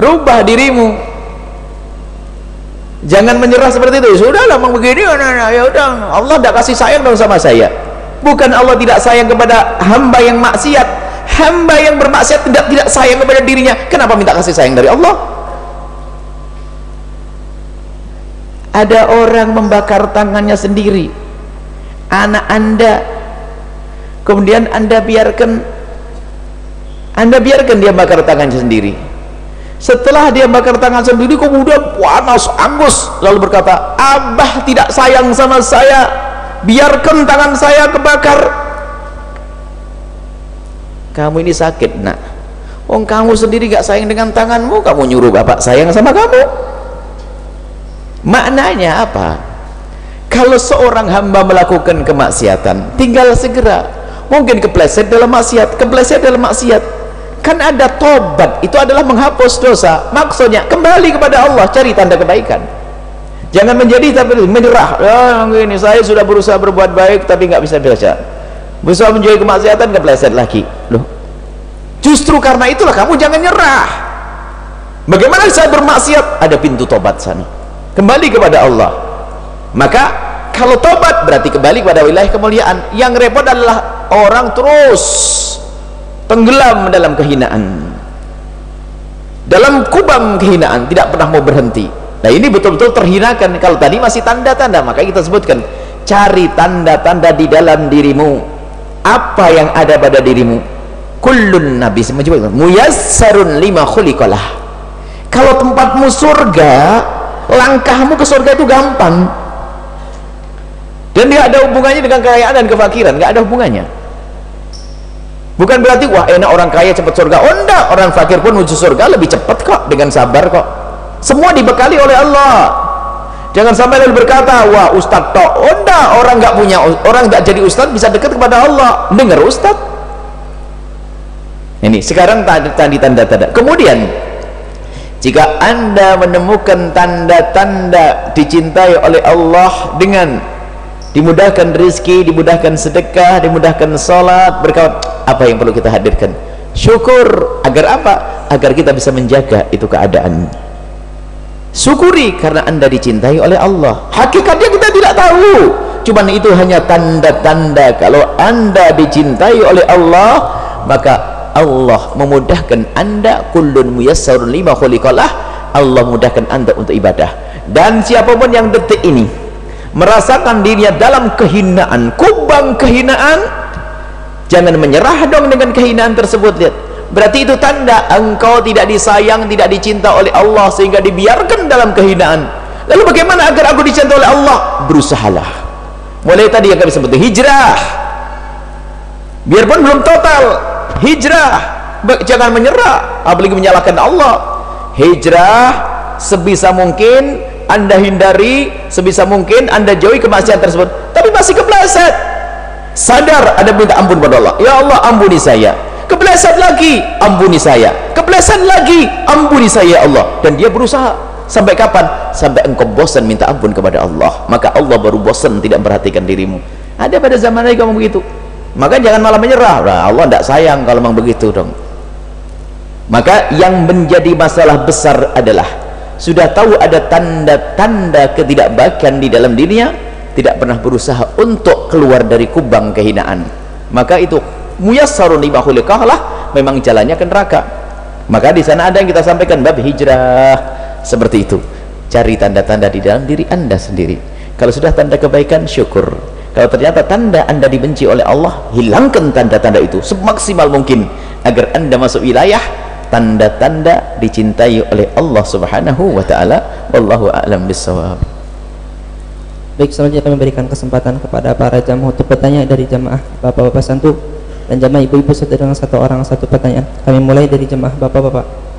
Rubah dirimu jangan menyerah seperti itu. Sudahlah memang begini. Nah, nah, ya udah. Allah tidak kasih sayang dong sama saya. Bukan Allah tidak sayang kepada hamba yang maksiat. Hamba yang bermaksiat tidak tidak sayang kepada dirinya. Kenapa minta kasih sayang dari Allah? Ada orang membakar tangannya sendiri. Anak anda. Kemudian anda biarkan anda biarkan dia bakar tangannya sendiri setelah dia bakar tangan sendiri kemudian panas angus lalu berkata abah tidak sayang sama saya. Biarkan tangan saya kebakar. Kamu ini sakit nak. Wong kamu sendiri gak sayang dengan tanganmu kamu nyuruh bapak sayang sama kamu. Maknanya apa? Kalau seorang hamba melakukan kemaksiatan tinggal segera. Mungkin kepleset dalam maksiat kepleset dalam maksiat kan ada tobat itu adalah menghapus dosa. Maksudnya kembali kepada Allah cari tanda kebaikan. Jangan menjadi tapi menyerah. Ya ini saya sudah berusaha berbuat baik tapi nggak bisa baca berusaha menjauhi kemaksiatan kepleset lagi. Loh. Justru karena itulah kamu jangan nyerah. Bagaimana saya bermaksiat? Ada pintu tobat sana. Kembali kepada Allah. Maka kalau tobat berarti kembali kepada wilayah kemuliaan. Yang repot adalah orang terus tenggelam dalam kehinaan. Dalam kubang kehinaan tidak pernah mau berhenti. Nah ini betul-betul terhinakan. Kalau tadi masih tanda-tanda maka kita sebutkan cari tanda-tanda di dalam dirimu. Apa yang ada pada dirimu? Kullun nabi muyassarun lima khuliqalah. Kalau tempatmu surga langkahmu ke surga itu gampang. Dan dia ada hubungannya dengan kekayaan dan kefakiran nggak ada hubungannya bukan berarti wah enak orang kaya cepat surga. Oh enggak. Orang fakir pun menuju surga lebih cepat kok dengan sabar kok. Semua dibekali oleh Allah. Jangan sampai lalu berkata wah ustad tok. Oh enggak. Orang nggak punya orang nggak jadi ustad bisa dekat kepada Allah. Dengar ustad ini sekarang tadi tanda-tanda. Kemudian jika anda menemukan tanda-tanda dicintai oleh Allah dengan dimudahkan rizki, dimudahkan sedekah, dimudahkan salat, berkawat apa yang perlu kita hadirkan? Syukur agar apa? Agar kita bisa menjaga itu keadaan. Syukuri karena Anda dicintai oleh Allah. Hakikatnya kita tidak tahu. Cuman itu hanya tanda-tanda kalau Anda dicintai oleh Allah, maka Allah memudahkan Anda kullun muyassarun lima khuliqalah. Allah mudahkan Anda untuk ibadah. Dan siapa pun yang detik ini merasakan dirinya dalam kehinaan kubang kehinaan jangan menyerah dong dengan kehinaan tersebut lihat. Berarti itu tanda engkau tidak disayang tidak dicinta oleh Allah sehingga dibiarkan dalam kehinaan. Lalu bagaimana agar aku dicinta oleh Allah? Berusahalah. Mulai tadi yang kami sebut hijrah. Biarpun belum total hijrah. Jangan menyerah apalagi menyalahkan Allah. Hijrah sebisa mungkin anda hindari sebisa mungkin anda jauhi kemaksiatan tersebut. Tapi masih kepleset sadar ada minta ampun pada Allah. Ya Allah ampuni saya. Kepleset lagi ampuni saya. Kepleset lagi ampuni saya ya Allah. Dan dia berusaha. Sampai kapan? Sampai engkau bosan minta ampun kepada Allah. Maka Allah baru bosan tidak memperhatikan dirimu. Ada pada zaman lagi kamu begitu. Maka jangan malah menyerah. Nah, Allah tidak sayang kalau memang begitu dong. Maka yang menjadi masalah besar adalah sudah tahu ada tanda-tanda ketidakbaikan di dalam dirinya tidak pernah berusaha untuk keluar dari kubang kehinaan. Maka itu muyassarun lima memang jalannya ke neraka. Maka di sana ada yang kita sampaikan bab hijrah. Seperti itu. Cari tanda-tanda di dalam diri anda sendiri. Kalau sudah tanda kebaikan syukur. Kalau ternyata tanda anda dibenci oleh Allah hilangkan tanda-tanda itu semaksimal mungkin agar anda masuk wilayah tanda-tanda dicintai oleh Allah subhanahu wa ta'ala wallahu a'lam bisawab Baik, selanjutnya kami berikan kesempatan kepada para jamaah untuk bertanya dari jamaah bapak-bapak santu dan jamaah ibu-ibu satu dengan satu orang satu pertanyaan. Kami mulai dari jamaah bapak-bapak.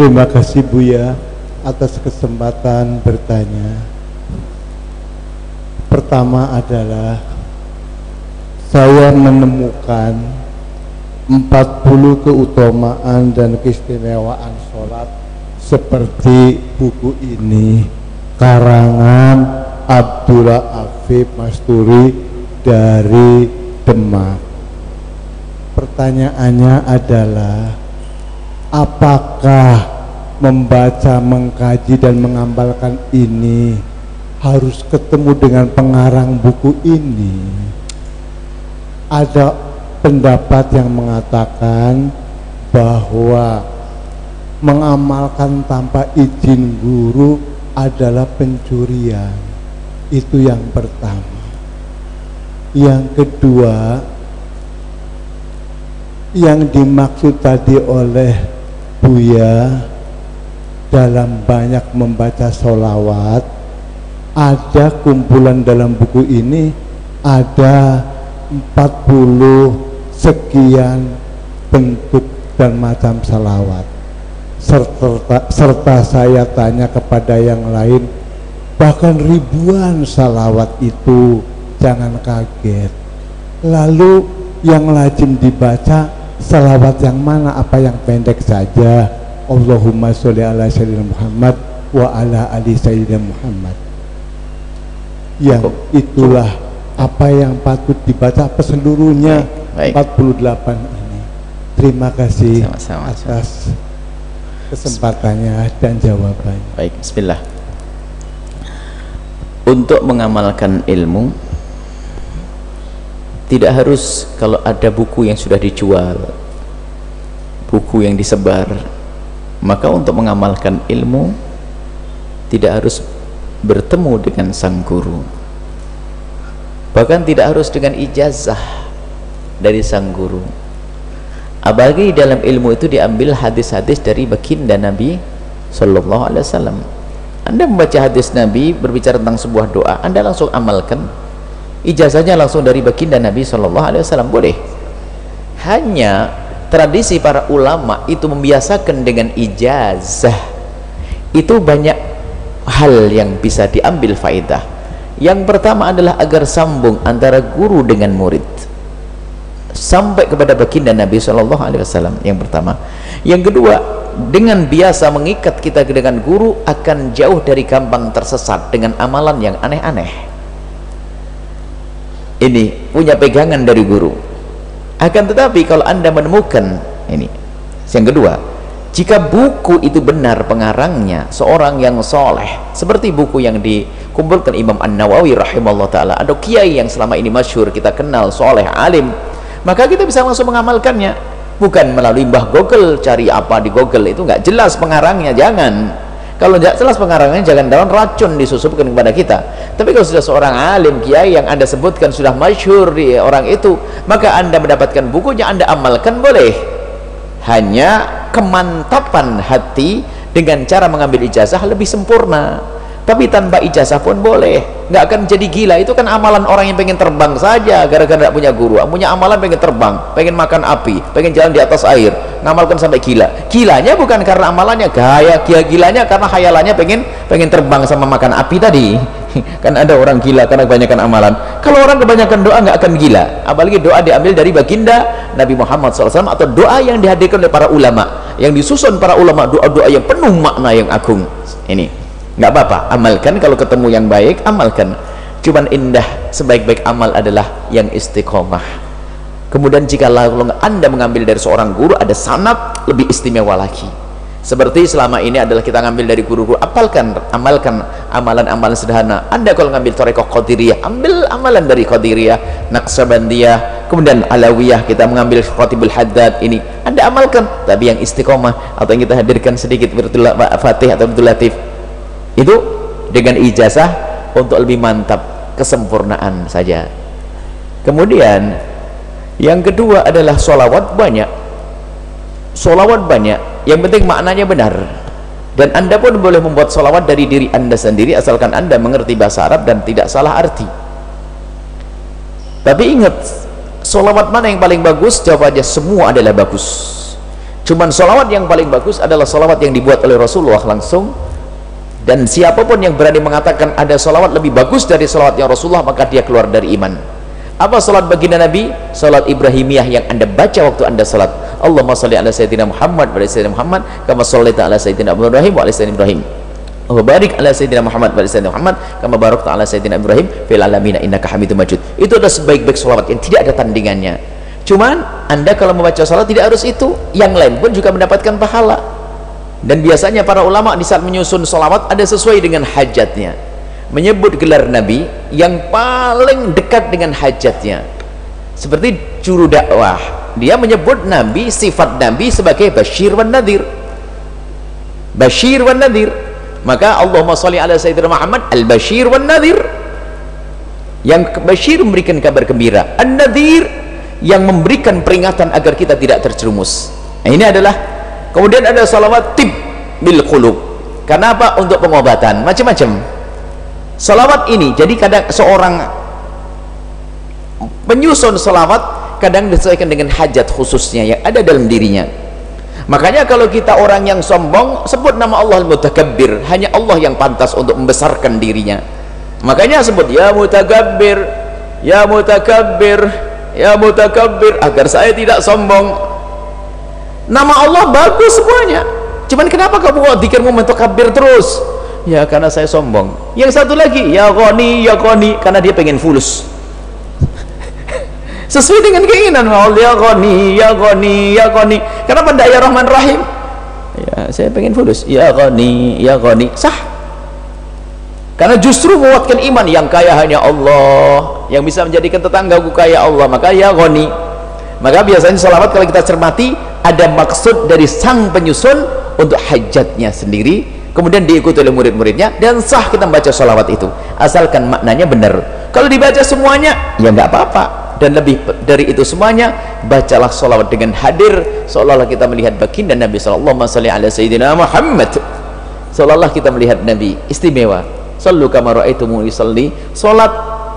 Terima kasih Buya atas kesempatan bertanya. Pertama adalah saya menemukan 40 keutamaan dan keistimewaan sholat seperti buku ini karangan Abdullah Afif Masturi dari Demak. Pertanyaannya adalah apakah membaca, mengkaji dan mengamalkan ini harus ketemu dengan pengarang buku ini? Ada pendapat yang mengatakan bahwa mengamalkan tanpa izin guru adalah pencurian. Itu yang pertama. Yang kedua yang dimaksud tadi oleh Buya dalam banyak membaca solawat ada kumpulan dalam buku ini ada 40 sekian bentuk dan macam salawat serta, serta saya tanya kepada yang lain bahkan ribuan salawat itu jangan kaget. Lalu yang lazim dibaca salawat yang mana apa yang pendek saja. Allahumma sholli ala sayyidina Muhammad wa ala ali sayyidina Muhammad. Yang itulah apa yang patut dibaca seluruhnya Baik. 48 ini. Terima kasih Sama-sama. atas kesempatannya dan jawabannya. Baik bismillah. Untuk mengamalkan ilmu tidak harus kalau ada buku yang sudah dijual buku yang disebar maka untuk mengamalkan ilmu tidak harus bertemu dengan sang guru. Bahkan tidak harus dengan ijazah dari sang guru. Apalagi dalam ilmu itu diambil hadis-hadis dari baginda Nabi Sallallahu Alaihi Wasallam. Anda membaca hadis Nabi berbicara tentang sebuah doa anda langsung amalkan ijazahnya langsung dari baginda Nabi Shallallahu Alaihi Wasallam. Boleh. Hanya tradisi para ulama itu membiasakan dengan ijazah. Itu banyak hal yang bisa diambil faedah. Yang pertama adalah agar sambung antara guru dengan murid. Sampai kepada baginda Nabi Shallallahu Alaihi Wasallam yang pertama. Yang kedua dengan biasa mengikat kita dengan guru akan jauh dari gampang tersesat dengan amalan yang aneh-aneh ini punya pegangan dari guru. Akan tetapi kalau anda menemukan ini yang kedua jika buku itu benar pengarangnya seorang yang soleh seperti buku yang dikumpulkan Imam An-Nawawi rahimahullah ta'ala atau kiai yang selama ini masyur kita kenal soleh alim maka kita bisa langsung mengamalkannya. Bukan melalui mbah google cari apa di google itu nggak jelas pengarangnya jangan kalau tidak jelas pengarangnya jangan dalam racun disusupkan kepada kita. Tapi kalau sudah seorang alim kiai yang anda sebutkan sudah masyhur di orang itu maka anda mendapatkan bukunya anda amalkan boleh. Hanya kemantapan hati dengan cara mengambil ijazah lebih sempurna tapi tanpa ijazah pun boleh. Nggak akan jadi gila. Itu kan amalan orang yang pengen terbang saja. Gara-gara tidak punya guru. Punya amalan pengen terbang. Pengen makan api. Pengen jalan di atas air. Ngamalkan sampai gila. Gilanya bukan karena amalannya. Gaya gila gilanya karena khayalannya pengen pengen terbang sama makan api tadi. Kan ada orang gila karena kebanyakan amalan. Kalau orang kebanyakan doa nggak akan gila. Apalagi doa diambil dari baginda Nabi Muhammad SAW atau doa yang dihadirkan oleh para ulama. Yang disusun para ulama doa-doa yang penuh makna yang agung. Ini nggak apa-apa amalkan kalau ketemu yang baik amalkan. Cuman indah sebaik-baik amal adalah yang istiqomah. Kemudian jika anda mengambil dari seorang guru ada sanat lebih istimewa lagi. Seperti selama ini adalah kita ngambil dari guru-guru apalkan amalkan amalan-amalan sederhana. Anda kalau ngambil torekoh qadiriyah ambil amalan dari qadiriyah naqsabandiyah kemudian alawiyah kita mengambil khatibul haddad ini. Anda amalkan tapi yang istiqomah atau yang kita hadirkan sedikit fatih atau virtual latif itu dengan ijazah untuk lebih mantap kesempurnaan saja. Kemudian yang kedua adalah solawat banyak. Solawat banyak yang penting maknanya benar. Dan anda pun boleh membuat solawat dari diri anda sendiri asalkan anda mengerti bahasa Arab dan tidak salah arti. Tapi ingat solawat mana yang paling bagus? Jawabannya semua adalah bagus. Cuman solawat yang paling bagus adalah solawat yang dibuat oleh Rasulullah langsung dan siapa pun yang berani mengatakan ada solawat lebih bagus dari solawatnya Rasulullah maka dia keluar dari iman apa salat baginda Nabi? Salat Ibrahimiyah yang anda baca waktu anda salat. Allahumma salli ala Sayyidina Muhammad wa ala Sayyidina Muhammad kama sallaita ala Sayyidina Ibrahim wa ala Sayyidina Ibrahim. Wa barik ala Sayyidina Muhammad wa ala Sayyidina Muhammad kama barakta ala Sayyidina Ibrahim fil alamin innaka Hamidum Majid. Itu adalah sebaik-baik salawat yang tidak ada tandingannya. Cuman anda kalau membaca salat tidak harus itu, yang lain pun juga mendapatkan pahala. Dan biasanya para ulama di saat menyusun salawat ada sesuai dengan hajatnya. Menyebut gelar Nabi yang paling dekat dengan hajatnya. Seperti juru dakwah. Dia menyebut Nabi sifat Nabi sebagai Bashir wan Nadir. Bashir wan Nadir. Maka Allahumma salli ala Sayyidina Muhammad al-Bashir wan Nadir. Yang Bashir memberikan kabar gembira. An-Nadir yang memberikan peringatan agar kita tidak terjerumus. Nah, ini adalah kemudian ada salawat tib bil qulub. Kenapa? Untuk pengobatan. Macam-macam. Salawat ini jadi kadang seorang penyusun salawat kadang disesuaikan dengan hajat khususnya yang ada dalam dirinya. Makanya kalau kita orang yang sombong sebut nama Allah al-mutakabbir hanya Allah yang pantas untuk membesarkan dirinya. Makanya sebut ya mutakabbir ya mutakabbir ya mutakabbir. Agar saya tidak sombong nama Allah bagus semuanya. Cuman kenapa kamu buat dikirmu mutakabbir terus? Ya karena saya sombong. Yang satu lagi ya goni ya goni karena dia pengen fulus. Sesuai dengan keinginan Allah ya goni ya goni ya goni kenapa tidak ya Rahman Rahim? Ya saya pengen fulus. Ya goni ya goni sah. Karena justru menguatkan iman yang kaya hanya Allah yang bisa menjadikan tetanggaku kaya Allah maka ya goni maka biasanya salawat kalau kita cermati ada maksud dari sang penyusun untuk hajatnya sendiri kemudian diikuti oleh murid-muridnya dan sah kita membaca sholawat itu. Asalkan maknanya benar. Kalau dibaca semuanya ya nggak apa-apa. Dan lebih dari itu semuanya bacalah sholawat dengan hadir. Seolah-olah kita melihat baginda Nabi sallallahu alaihi sayyidina Muhammad. Seolah-olah kita melihat Nabi istimewa. Sallu kama raaitumuni yusalli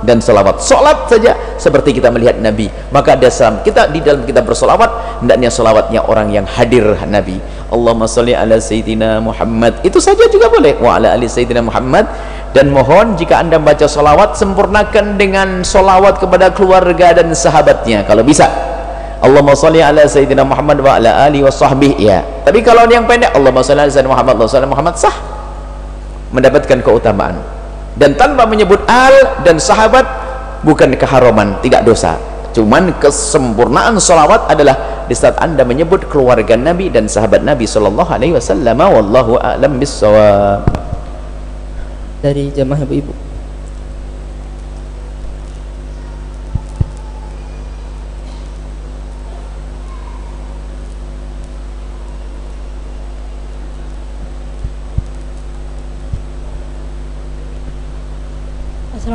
dan salawat salat saja seperti kita melihat Nabi. Maka dasar kita di dalam kita bersolawat hendaknya solawatnya orang yang hadir Nabi. Allahumma salli ala Sayyidina Muhammad. Itu saja juga boleh. Wa ala ali Sayyidina Muhammad. Dan mohon jika anda baca solawat sempurnakan dengan solawat kepada keluarga dan sahabatnya kalau bisa. Allahumma salli ala Sayyidina Muhammad wa ala ali wa sahbihi ya. Tapi kalau yang pendek Allahumma salli ala Sayyidina Muhammad wa salli Muhammad sah. Mendapatkan keutamaan dan tanpa menyebut al dan sahabat bukan keharaman tidak dosa. Cuman kesempurnaan salawat adalah di saat anda menyebut keluarga Nabi dan sahabat Nabi sallallahu alaihi wasallam wallahu a'lam bissawab. Dari jemaah ibu-ibu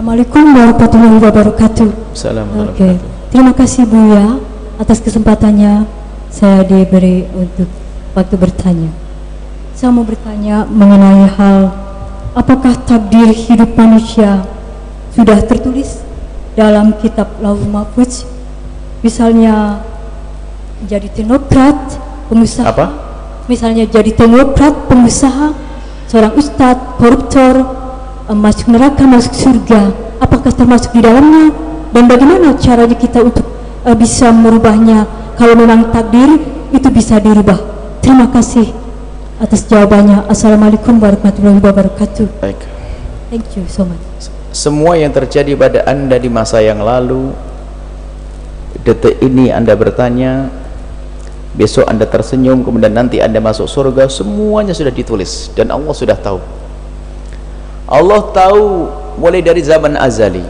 Assalamualaikum warahmatullahi wabarakatuh. Assalamualaikum. Okay. Terima kasih Buya atas kesempatannya saya diberi untuk waktu bertanya. Saya mau bertanya mengenai hal apakah takdir hidup manusia sudah tertulis dalam kitab Lauh Mahfuz misalnya menjadi teknokrat pengusaha Apa? misalnya jadi teknokrat pengusaha seorang ustadz koruptor masuk neraka masuk surga? Apakah termasuk di dalamnya? Dan bagaimana caranya kita untuk eh, bisa merubahnya? Kalau memang takdir itu bisa dirubah. Terima kasih atas jawabannya. Assalamualaikum warahmatullahi wabarakatuh. Baik. Thank you so much. Semua yang terjadi pada anda di masa yang lalu detik ini anda bertanya besok anda tersenyum kemudian nanti anda masuk surga semuanya sudah ditulis dan Allah sudah tahu Allah tahu mulai dari zaman azali.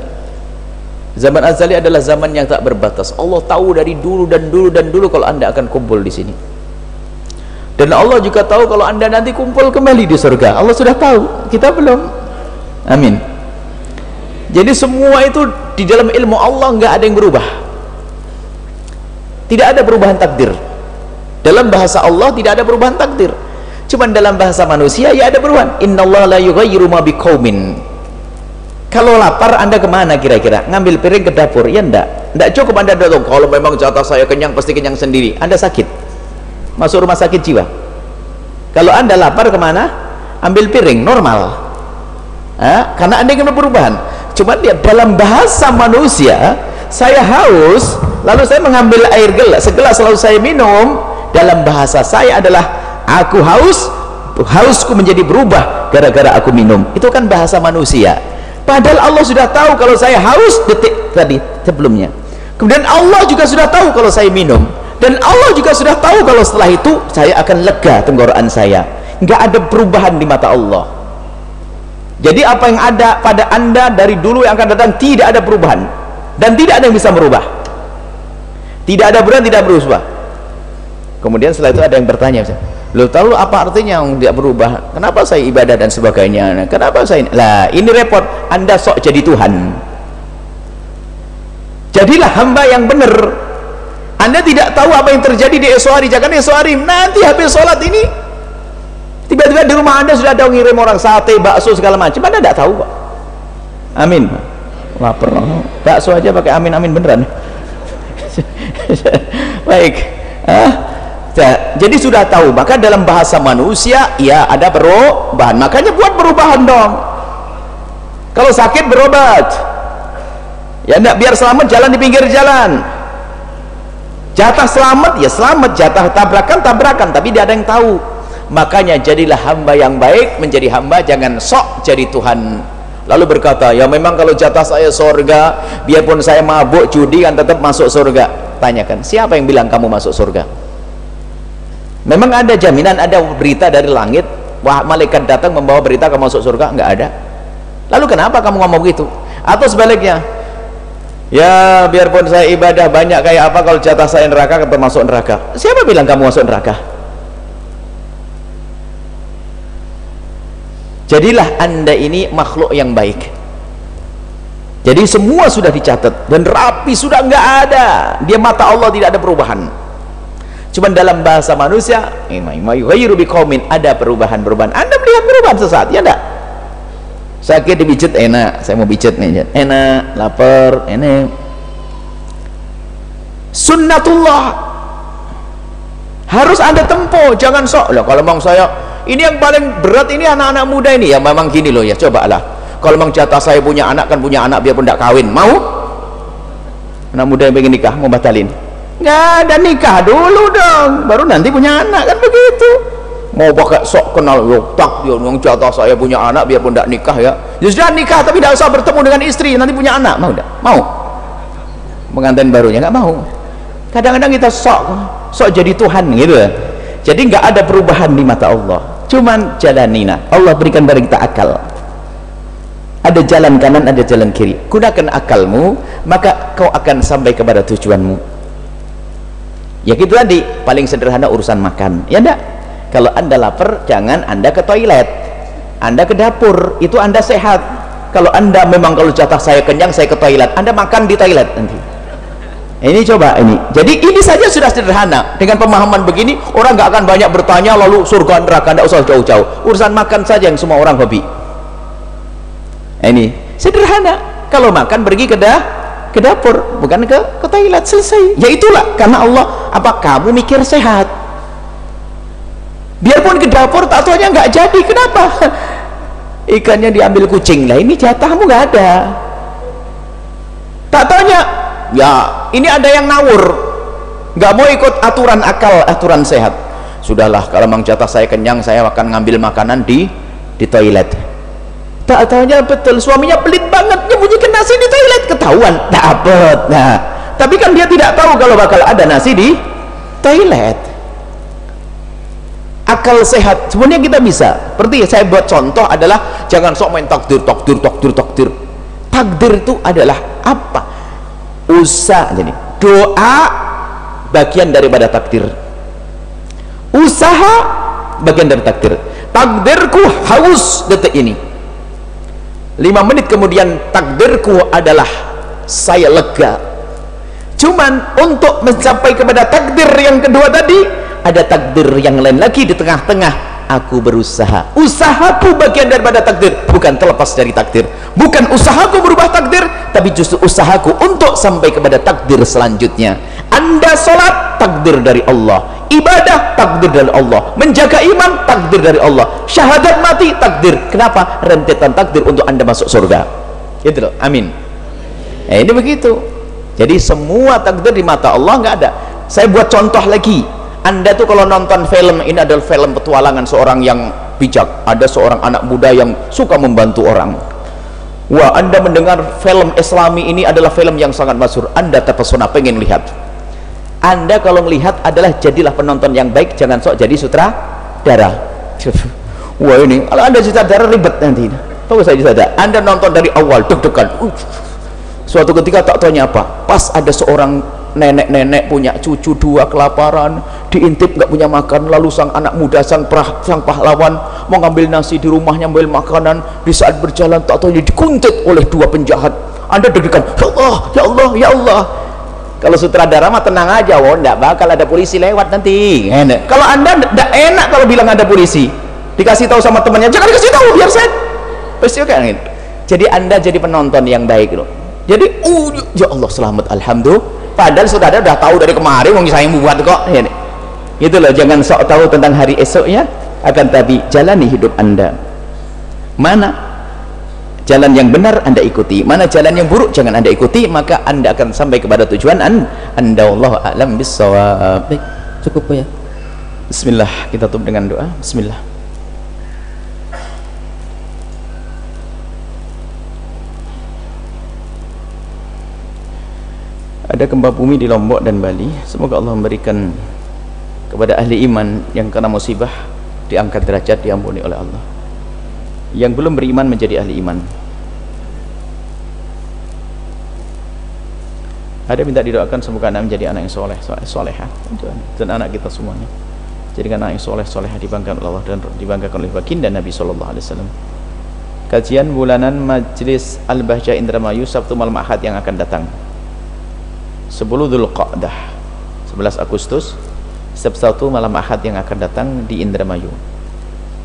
Zaman azali adalah zaman yang tak berbatas. Allah tahu dari dulu dan dulu dan dulu kalau anda akan kumpul di sini. Dan Allah juga tahu kalau anda nanti kumpul kembali di surga. Allah sudah tahu kita belum. Amin. Jadi semua itu di dalam ilmu Allah nggak ada yang berubah. Tidak ada perubahan takdir. Dalam bahasa Allah tidak ada perubahan takdir cuman dalam bahasa manusia ya ada perubahan innallaha la yughayyiru ma biqaumin. Kalau lapar anda ke mana kira-kira? Ngambil piring ke dapur ya enggak enggak cukup anda datang kalau memang jatah saya kenyang pasti kenyang sendiri. Anda sakit. Masuk rumah sakit jiwa. Kalau anda lapar ke mana? Ambil piring normal. Ha? karena anda ingin perubahan. Cuma lihat dalam bahasa manusia saya haus lalu saya mengambil air gelas segelas lalu saya minum. Dalam bahasa saya adalah aku haus hausku menjadi berubah gara-gara aku minum. Itu kan bahasa manusia. Padahal Allah sudah tahu kalau saya haus detik tadi sebelumnya. Kemudian Allah juga sudah tahu kalau saya minum. Dan Allah juga sudah tahu kalau setelah itu saya akan lega tenggorokan saya. Nggak ada perubahan di mata Allah. Jadi apa yang ada pada anda dari dulu yang akan datang tidak ada perubahan. Dan tidak ada yang bisa merubah. Tidak ada perubahan tidak berubah. Kemudian setelah itu ada yang bertanya lo tahu apa artinya yang tidak berubah? Kenapa saya ibadah dan sebagainya? Kenapa saya lah ini repot. Anda sok jadi Tuhan. Jadilah hamba yang benar. Anda tidak tahu apa yang terjadi di esok hari. Jangan esok hari. Nanti habis sholat ini tiba-tiba di rumah anda sudah ada ngirim orang sate, bakso segala macam. Anda tidak tahu kok. Amin. Lapar. Bakso aja pakai amin amin beneran. Baik. Ah jadi sudah tahu. Maka dalam bahasa manusia ya ada perubahan makanya buat perubahan dong. Kalau sakit berobat. Ya enggak biar selamat jalan di pinggir jalan. Jatah selamat ya selamat. Jatah tabrakan tabrakan. Tapi dia ada yang tahu. Makanya jadilah hamba yang baik menjadi hamba jangan sok jadi Tuhan. Lalu berkata ya memang kalau jatah saya surga biarpun saya mabuk judi kan tetap masuk surga tanyakan siapa yang bilang kamu masuk surga memang ada jaminan ada berita dari langit wah malaikat datang membawa berita kamu masuk surga? Enggak ada. Lalu kenapa kamu ngomong begitu? Atau sebaliknya ya biarpun saya ibadah banyak kayak apa kalau jatah saya neraka tetap masuk neraka. Siapa bilang kamu masuk neraka? Jadilah anda ini makhluk yang baik. Jadi semua sudah dicatat dan rapi sudah enggak ada. Dia mata Allah tidak ada perubahan cuman dalam bahasa manusia ada perubahan-perubahan. Anda melihat perubahan sesaat ya enggak? Sakit dibijit enak. Saya mau bijit nih enak lapar enak. Sunnatullah. Harus anda tempuh jangan sok. Lah kalau memang saya ini yang paling berat ini anak-anak muda ini. Ya memang gini loh ya cobalah. Kalau memang jatah saya punya anak kan punya anak biarpun tidak kawin. Mau? Anak muda yang pengen nikah mau batalin nggak ada nikah dulu dong. Baru nanti punya anak kan begitu. Mau pakai sok kenal tak yo yang jatah saya punya anak biarpun tidak nikah ya. Ya sudah nikah tapi tidak usah bertemu dengan istri nanti punya anak. Mau tidak mau. Pengantin barunya nggak mau. Kadang-kadang kita sok sok jadi Tuhan gitu. Ya jadi nggak ada perubahan di mata Allah. Cuman jalanina. Allah berikan pada kita akal. Ada jalan kanan ada jalan kiri. Gunakan akalmu maka kau akan sampai kepada tujuanmu ya gitu tadi. Paling sederhana urusan makan. Ya enggak kalau anda lapar jangan anda ke toilet. Anda ke dapur itu anda sehat. Kalau anda memang kalau jatah saya kenyang saya ke toilet. Anda makan di toilet nanti. Ini coba ini. Jadi ini saja sudah sederhana. Dengan pemahaman begini orang nggak akan banyak bertanya lalu surga neraka tidak usah jauh-jauh. Urusan makan saja yang semua orang hobi. Ini. Sederhana. Kalau makan pergi ke dah ke dapur bukan ke ke toilet selesai. Ya itulah karena Allah apa kamu mikir sehat. Biarpun ke dapur tak taunya nggak jadi kenapa? Ikannya diambil kucing lah ini jatahmu nggak ada. Tak taunya ya ini ada yang nawur nggak mau ikut aturan akal aturan sehat. Sudahlah kalau memang jatah saya kenyang saya akan ngambil makanan di di toilet tak taunya betul suaminya pelit banget nyembunyikan nasi di toilet ketahuan. Dapat nah. Tapi kan dia tidak tahu kalau bakal ada nasi di toilet. Akal sehat sebenarnya kita bisa. Seperti saya buat contoh adalah jangan sok main takdir takdir takdir takdir. Takdir itu adalah apa? Usaha jadi doa bagian daripada takdir. Usaha bagian dari takdir. Takdirku haus detik ini lima menit kemudian takdirku adalah saya lega. Cuman untuk mencapai kepada takdir yang kedua tadi ada takdir yang lain lagi di tengah-tengah aku berusaha. Usahaku bagian daripada takdir bukan terlepas dari takdir. Bukan usahaku berubah takdir tapi justru usahaku untuk sampai kepada takdir selanjutnya. Anda sholat takdir dari Allah. Ibadah takdir dari Allah. Menjaga iman takdir dari Allah. Syahadat mati takdir. Kenapa? Rentetan takdir untuk anda masuk surga. Itu loh. Amin. Eh, ini begitu. Jadi semua takdir di mata Allah nggak ada. Saya buat contoh lagi anda tuh kalau nonton film ini adalah film petualangan seorang yang bijak. Ada seorang anak muda yang suka membantu orang. Wah anda mendengar film islami ini adalah film yang sangat masyur anda terpesona pengen lihat. Anda kalau melihat adalah jadilah penonton yang baik jangan sok jadi sutradara. Wah ini kalau anda sutradara ribet nanti. Tahu saya sutradara. Anda nonton dari awal deg-degan. Uh. suatu ketika tak tanya apa pas ada seorang nenek-nenek punya cucu dua kelaparan diintip nggak punya makan lalu sang anak muda sang prah, sang pahlawan mau ngambil nasi di rumahnya ambil makanan. Di saat berjalan tak tahu dikuntit oleh dua penjahat. Anda deg-degan ya Allah ya Allah ya Allah. Kalau sutradara mah tenang aja oh enggak bakal ada polisi lewat nanti. Enak kalau anda enggak enak kalau bilang ada polisi dikasih tahu sama temannya jangan dikasih tahu biar saya pasti kan jadi anda jadi penonton yang baik loh. Jadi uh, ya Allah selamat. Alhamdulillah padahal sudah ada udah tahu dari kemarin mau saya buat kok. Ya, itu loh jangan sok tahu tentang hari esoknya akan tapi jalani hidup anda. Mana jalan yang benar anda ikuti mana jalan yang buruk jangan anda ikuti maka anda akan sampai kepada tujuan anda Allah alam bisawab baik cukup ya. Bismillah kita tutup dengan doa. Bismillah ada gempa bumi di Lombok dan Bali. Semoga Allah memberikan kepada ahli iman yang kena musibah diangkat derajat diampuni oleh Allah. Yang belum beriman menjadi ahli iman. Ada minta didoakan semoga anak menjadi anak yang soleh soleha dan anak kita semuanya. Jadikan anak yang soleh soleha dibanggakan oleh Allah dan dibanggakan oleh baginda Nabi Sallallahu Alaihi Wasallam. Kajian bulanan Majlis Al-Bahjah Indramayu Sabtu malam Ahad yang akan datang 10 Qa'dah 11 Agustus setiap Sabtu malam Ahad yang akan datang di Indramayu.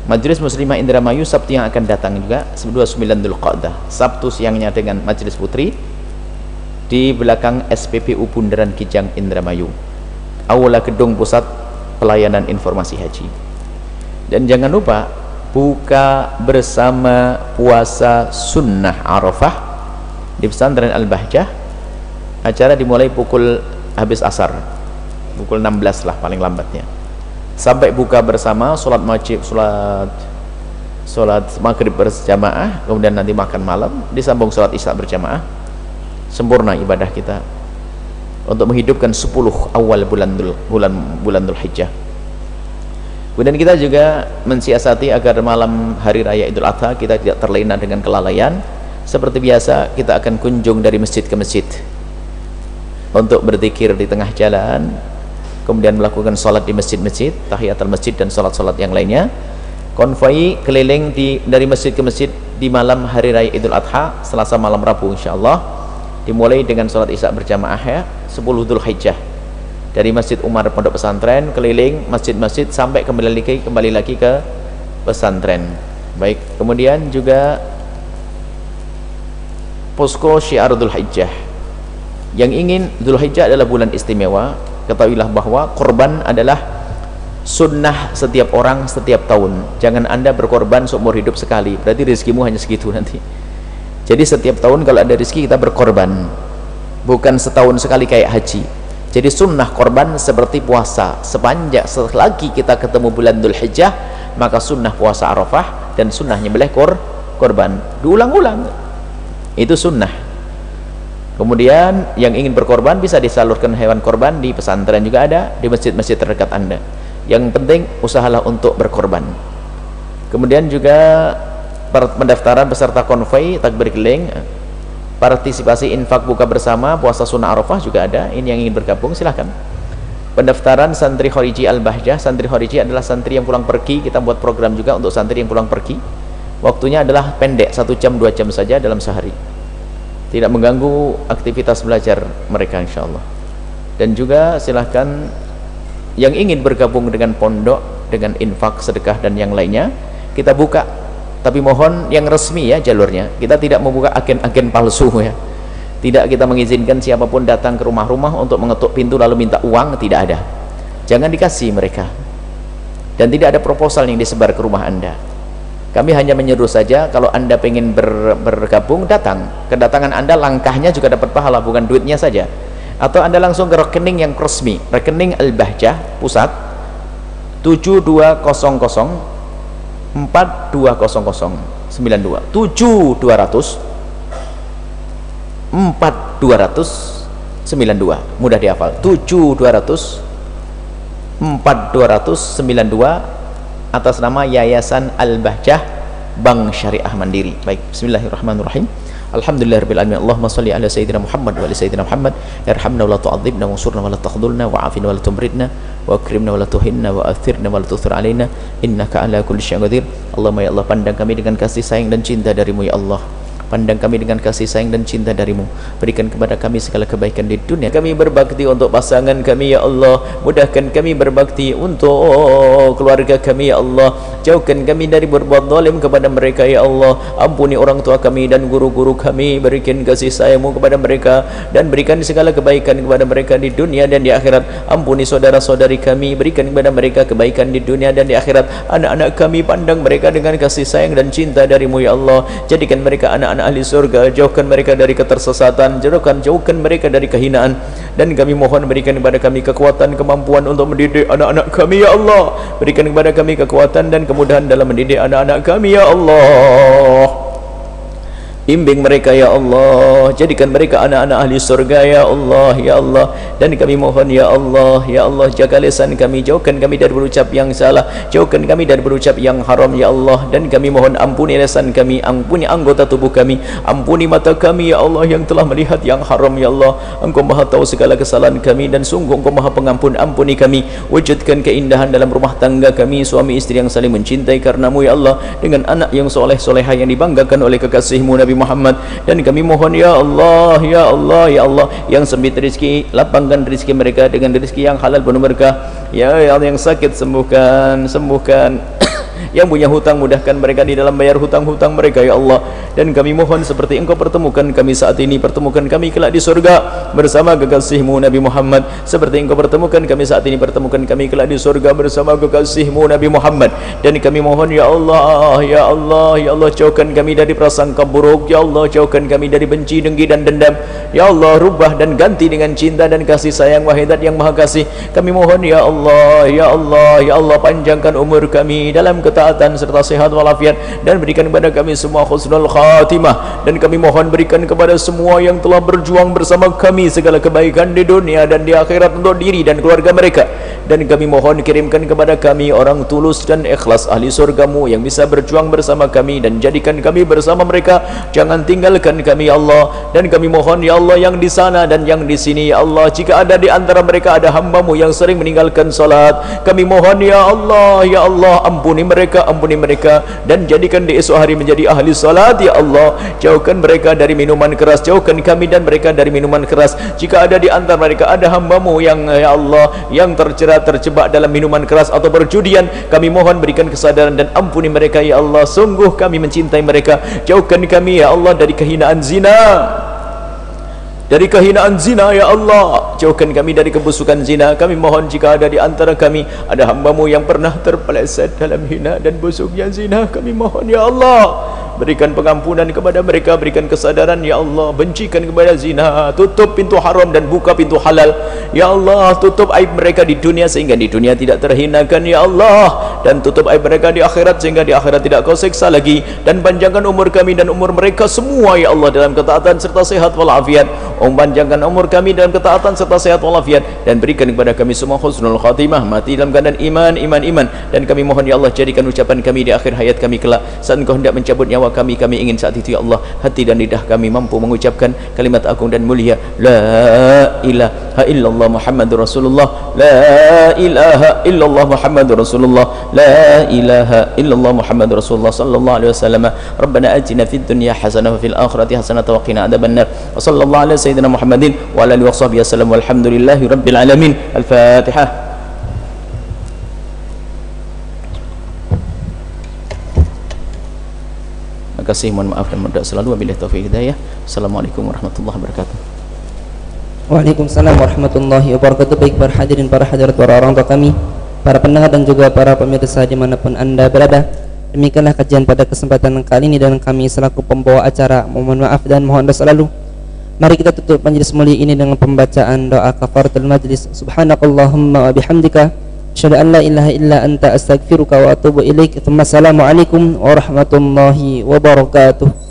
Majelis Muslimah Indramayu Sabtu yang akan datang juga 29 Qa'dah Sabtu siangnya dengan Majelis Putri di belakang SPPU Bundaran Kijang Indramayu. Aula Gedung Pusat Pelayanan Informasi Haji. Dan jangan lupa buka bersama puasa sunnah Arafah di pesantren Al-Bahjah acara dimulai pukul habis asar. Pukul 16 lah paling lambatnya. Sampai buka bersama sholat wajib sholat sholat maghrib berjamaah kemudian nanti makan malam disambung sholat isya berjamaah. Sempurna ibadah kita. Untuk menghidupkan 10 awal bulan dul, bulan bulan Dhul Hijjah kemudian kita juga mensiasati agar malam hari raya Idul Adha kita tidak terlena dengan kelalaian. Seperti biasa kita akan kunjung dari masjid ke masjid untuk berzikir di tengah jalan kemudian melakukan sholat di masjid-masjid tahiyatul masjid dan sholat-sholat yang lainnya konvoi keliling di, dari masjid ke masjid di malam hari raya idul adha selasa malam rabu insyaallah dimulai dengan sholat isya berjamaah ya 10 dhul hijjah. Dari masjid Umar pondok pesantren keliling masjid-masjid sampai kembali lagi kembali lagi ke pesantren. Baik kemudian juga posko syiarul hijjah yang ingin Dhul Hijjah adalah bulan istimewa. Ketahuilah bahwa korban adalah sunnah setiap orang setiap tahun. Jangan anda berkorban seumur hidup sekali. Berarti rezekimu hanya segitu nanti. Jadi setiap tahun kalau ada rezeki kita berkorban. Bukan setahun sekali kayak haji. Jadi sunnah korban seperti puasa. Sepanjang selagi kita ketemu bulan Dhul Hijjah maka sunnah puasa Arafah dan sunnah nyembelih kor korban. Diulang-ulang. Itu sunnah kemudian yang ingin berkorban bisa disalurkan hewan korban di pesantren juga ada di masjid-masjid terdekat anda. Yang penting usahalah untuk berkorban. Kemudian juga pendaftaran peserta konvoi takbir keliling partisipasi infak buka bersama puasa sunnah arafah juga ada. Ini yang ingin bergabung silahkan pendaftaran santri Khoriji Al-Bahjah. Santri Khoriji adalah santri yang pulang pergi. Kita buat program juga untuk santri yang pulang pergi. Waktunya adalah pendek satu jam dua jam saja dalam sehari tidak mengganggu aktivitas belajar mereka insya Allah dan juga silahkan yang ingin bergabung dengan pondok dengan infak sedekah dan yang lainnya kita buka. Tapi mohon yang resmi ya jalurnya kita tidak membuka agen-agen palsu ya. Tidak kita mengizinkan siapa pun datang ke rumah-rumah untuk mengetuk pintu lalu minta uang tidak ada. Jangan dikasih mereka. Dan tidak ada proposal yang disebar ke rumah anda kami hanya menyeru saja kalau anda pengen ber, bergabung datang. Kedatangan anda langkahnya juga dapat pahala bukan duitnya saja. Atau anda langsung ke rekening yang resmi rekening Al-Bahjah pusat 7200 4200 92 7200 4200 92 mudah dihafal. 7200 4292 atas nama Yayasan Al-Bahjah Bank Syariah Mandiri baik bismillahirrahmanirrahim Alhamdulillahirabbil alamin. Allahumma shalli ala sayyidina Muhammad wa ala sayyidina Muhammad. Irhamna wa la tu'adzibna wansurna wa la takhdhulna wa afina wa la tumridna wa akrimna wa la tuhinna wa athirna wa la tuthir alaina innaka ala kulli syai'in qadir. Allahumma ya Allah pandang kami dengan kasih sayang dan cinta darimu ya Allah. Pandang kami dengan kasih sayang dan cinta darimu. Berikan kepada kami segala kebaikan di dunia. Kami berbakti untuk pasangan kami ya Allah. Mudahkan kami berbakti untuk keluarga kami ya Allah. Jauhkan kami dari berbuat zalim kepada mereka ya Allah. Ampuni orang tua kami dan guru-guru kami. Berikan kasih sayangmu kepada mereka Dan berikan segala kebaikan kepada mereka di dunia dan di akhirat. Ampuni saudara-saudari kami. Berikan kepada mereka kebaikan di dunia dan di akhirat. Anak-anak kami pandang mereka dengan kasih sayang dan cinta darimu ya Allah. Jadikan mereka anak anak ahli surga jauhkan mereka dari ketersesatan jauhkan jauhkan mereka dari kehinaan. Dan kami mohon berikan kepada kami kekuatan kemampuan untuk mendidik anak-anak kami ya Allah. Berikan kepada kami kekuatan dan kemudahan dalam mendidik anak-anak kami ya Allah Bimbing mereka ya Allah Jadikan mereka anak-anak ahli surga ya Allah Ya Allah. Dan kami mohon ya Allah Ya Allah jaga lisan kami Jauhkan kami dari berucap yang salah Jauhkan kami dari berucap yang haram ya Allah. Dan kami mohon ampuni lisan kami Ampuni anggota tubuh kami Ampuni mata kami ya Allah Yang telah melihat yang haram ya Allah. Engkau maha tahu segala kesalahan kami Dan sungguh engkau maha pengampun Ampuni kami. Wujudkan keindahan dalam rumah tangga kami Suami istri yang saling mencintai karenamu ya Allah. Dengan anak yang soleh-soleha Yang dibanggakan oleh kekasihmu Nabi Nabi Muhammad. Dan kami mohon ya Allah ya Allah ya Allah yang sempit rezeki lapangkan rezeki mereka dengan rezeki yang halal penuh berkah. Ya Allah yang sakit sembuhkan sembuhkan yang punya hutang mudahkan mereka di dalam bayar hutang-hutang mereka ya Allah. Dan kami mohon seperti engkau pertemukan kami saat ini pertemukan kami kelak di surga bersama kekasihmu Nabi Muhammad. Seperti engkau pertemukan kami saat ini pertemukan kami kelak di surga bersama kekasihmu Nabi Muhammad. Dan kami mohon ya Allah ya Allah ya Allah jauhkan kami dari prasangka buruk. Ya Allah jauhkan kami dari benci dengki dan dendam. Ya Allah rubah dan ganti dengan cinta dan kasih sayang wahidat yang maha kasih. Kami mohon ya Allah ya Allah ya Allah panjangkan umur kami dalam ketaatan ketaatan serta sehat walafiat. Dan berikan kepada kami semua khusnul khatimah. Dan kami mohon berikan kepada semua yang telah berjuang bersama kami segala kebaikan di dunia dan di akhirat untuk diri dan keluarga mereka. Dan kami mohon kirimkan kepada kami orang tulus dan ikhlas ahli surgamu yang bisa berjuang bersama kami dan jadikan kami bersama mereka. Jangan tinggalkan kami ya Allah. Dan kami mohon ya Allah yang di sana dan yang di sini ya Allah jika ada di antara mereka ada hambamu yang sering meninggalkan salat kami mohon ya Allah ya Allah ampuni mereka mereka ampuni mereka dan jadikan di esok hari menjadi ahli salat. Ya Allah jauhkan mereka dari minuman keras jauhkan kami dan mereka dari minuman keras. Jika ada di antara mereka ada hambamu yang ya Allah yang terjerat terjebak dalam minuman keras atau berjudian kami mohon berikan kesadaran dan ampuni mereka. Ya Allah sungguh kami mencintai mereka. Jauhkan kami ya Allah dari kehinaan zina dari kehinaan zina ya Allah. Jauhkan kami dari kebusukan zina. Kami mohon jika ada di antara kami ada hambamu yang pernah terpeleset dalam hina dan busuknya zina kami mohon ya Allah. Berikan pengampunan kepada mereka berikan kesadaran ya Allah. Bencikan kepada zina. Tutup pintu haram dan buka pintu halal. Ya Allah tutup aib mereka di dunia sehingga di dunia tidak terhinakan ya Allah. Dan tutup aib mereka di akhirat sehingga di akhirat tidak kau seksa lagi. Dan panjangkan umur kami dan umur mereka semua ya Allah dalam ketaatan serta sehat walafiat Om panjangkan umur kami dalam ketaatan serta sehat walafiat. Dan berikan kepada kami semua husnul khatimah mati dalam keadaan iman iman iman. Dan kami mohon ya Allah jadikan ucapan kami di akhir hayat kami kelak. Saat engkau hendak mencabut nyawa kami kami ingin saat itu ya Allah hati dan lidah kami mampu mengucapkan kalimat agung dan mulia. La ilaha illallah muhammadur rasulullah. La ilaha illallah muhammadur rasulullah. La ilaha illallah muhammadur rasulullah sallallahu alaihi wasallam. Rabbana atina fid dunya hasanah wa fil akhirati hasanah wa qina adzabannar wa sallallahu ala wa ala alihi wa sahbihi wasallam. Walhamdulillahi rabbil alamin. Al-fatihah Terima kasih, mohon maaf dan berdoa selalu. Wabillahi taufiq hidayah. Assalamualaikum warahmatullahi wabarakatuh. Waalaikumsalam warahmatullahi wabarakatuh. Baik para hadirin, para hadirat, para orang tua kami Para pendengar dan juga para pemirsa di mana pun anda berada. Demikianlah kajian pada kesempatan kali ini Dan kami selaku pembawa acara. Mohon maaf dan mohon doa selalu Mari kita tutup majelis mulia ini dengan pembacaan doa kafaratul majlis Subhanakallahumma wa bihamdika Asyhadu an la ilaha illa anta astaghfiruka wa atubu ilaik. Assalamualaikum warahmatullahi wabarakatuh.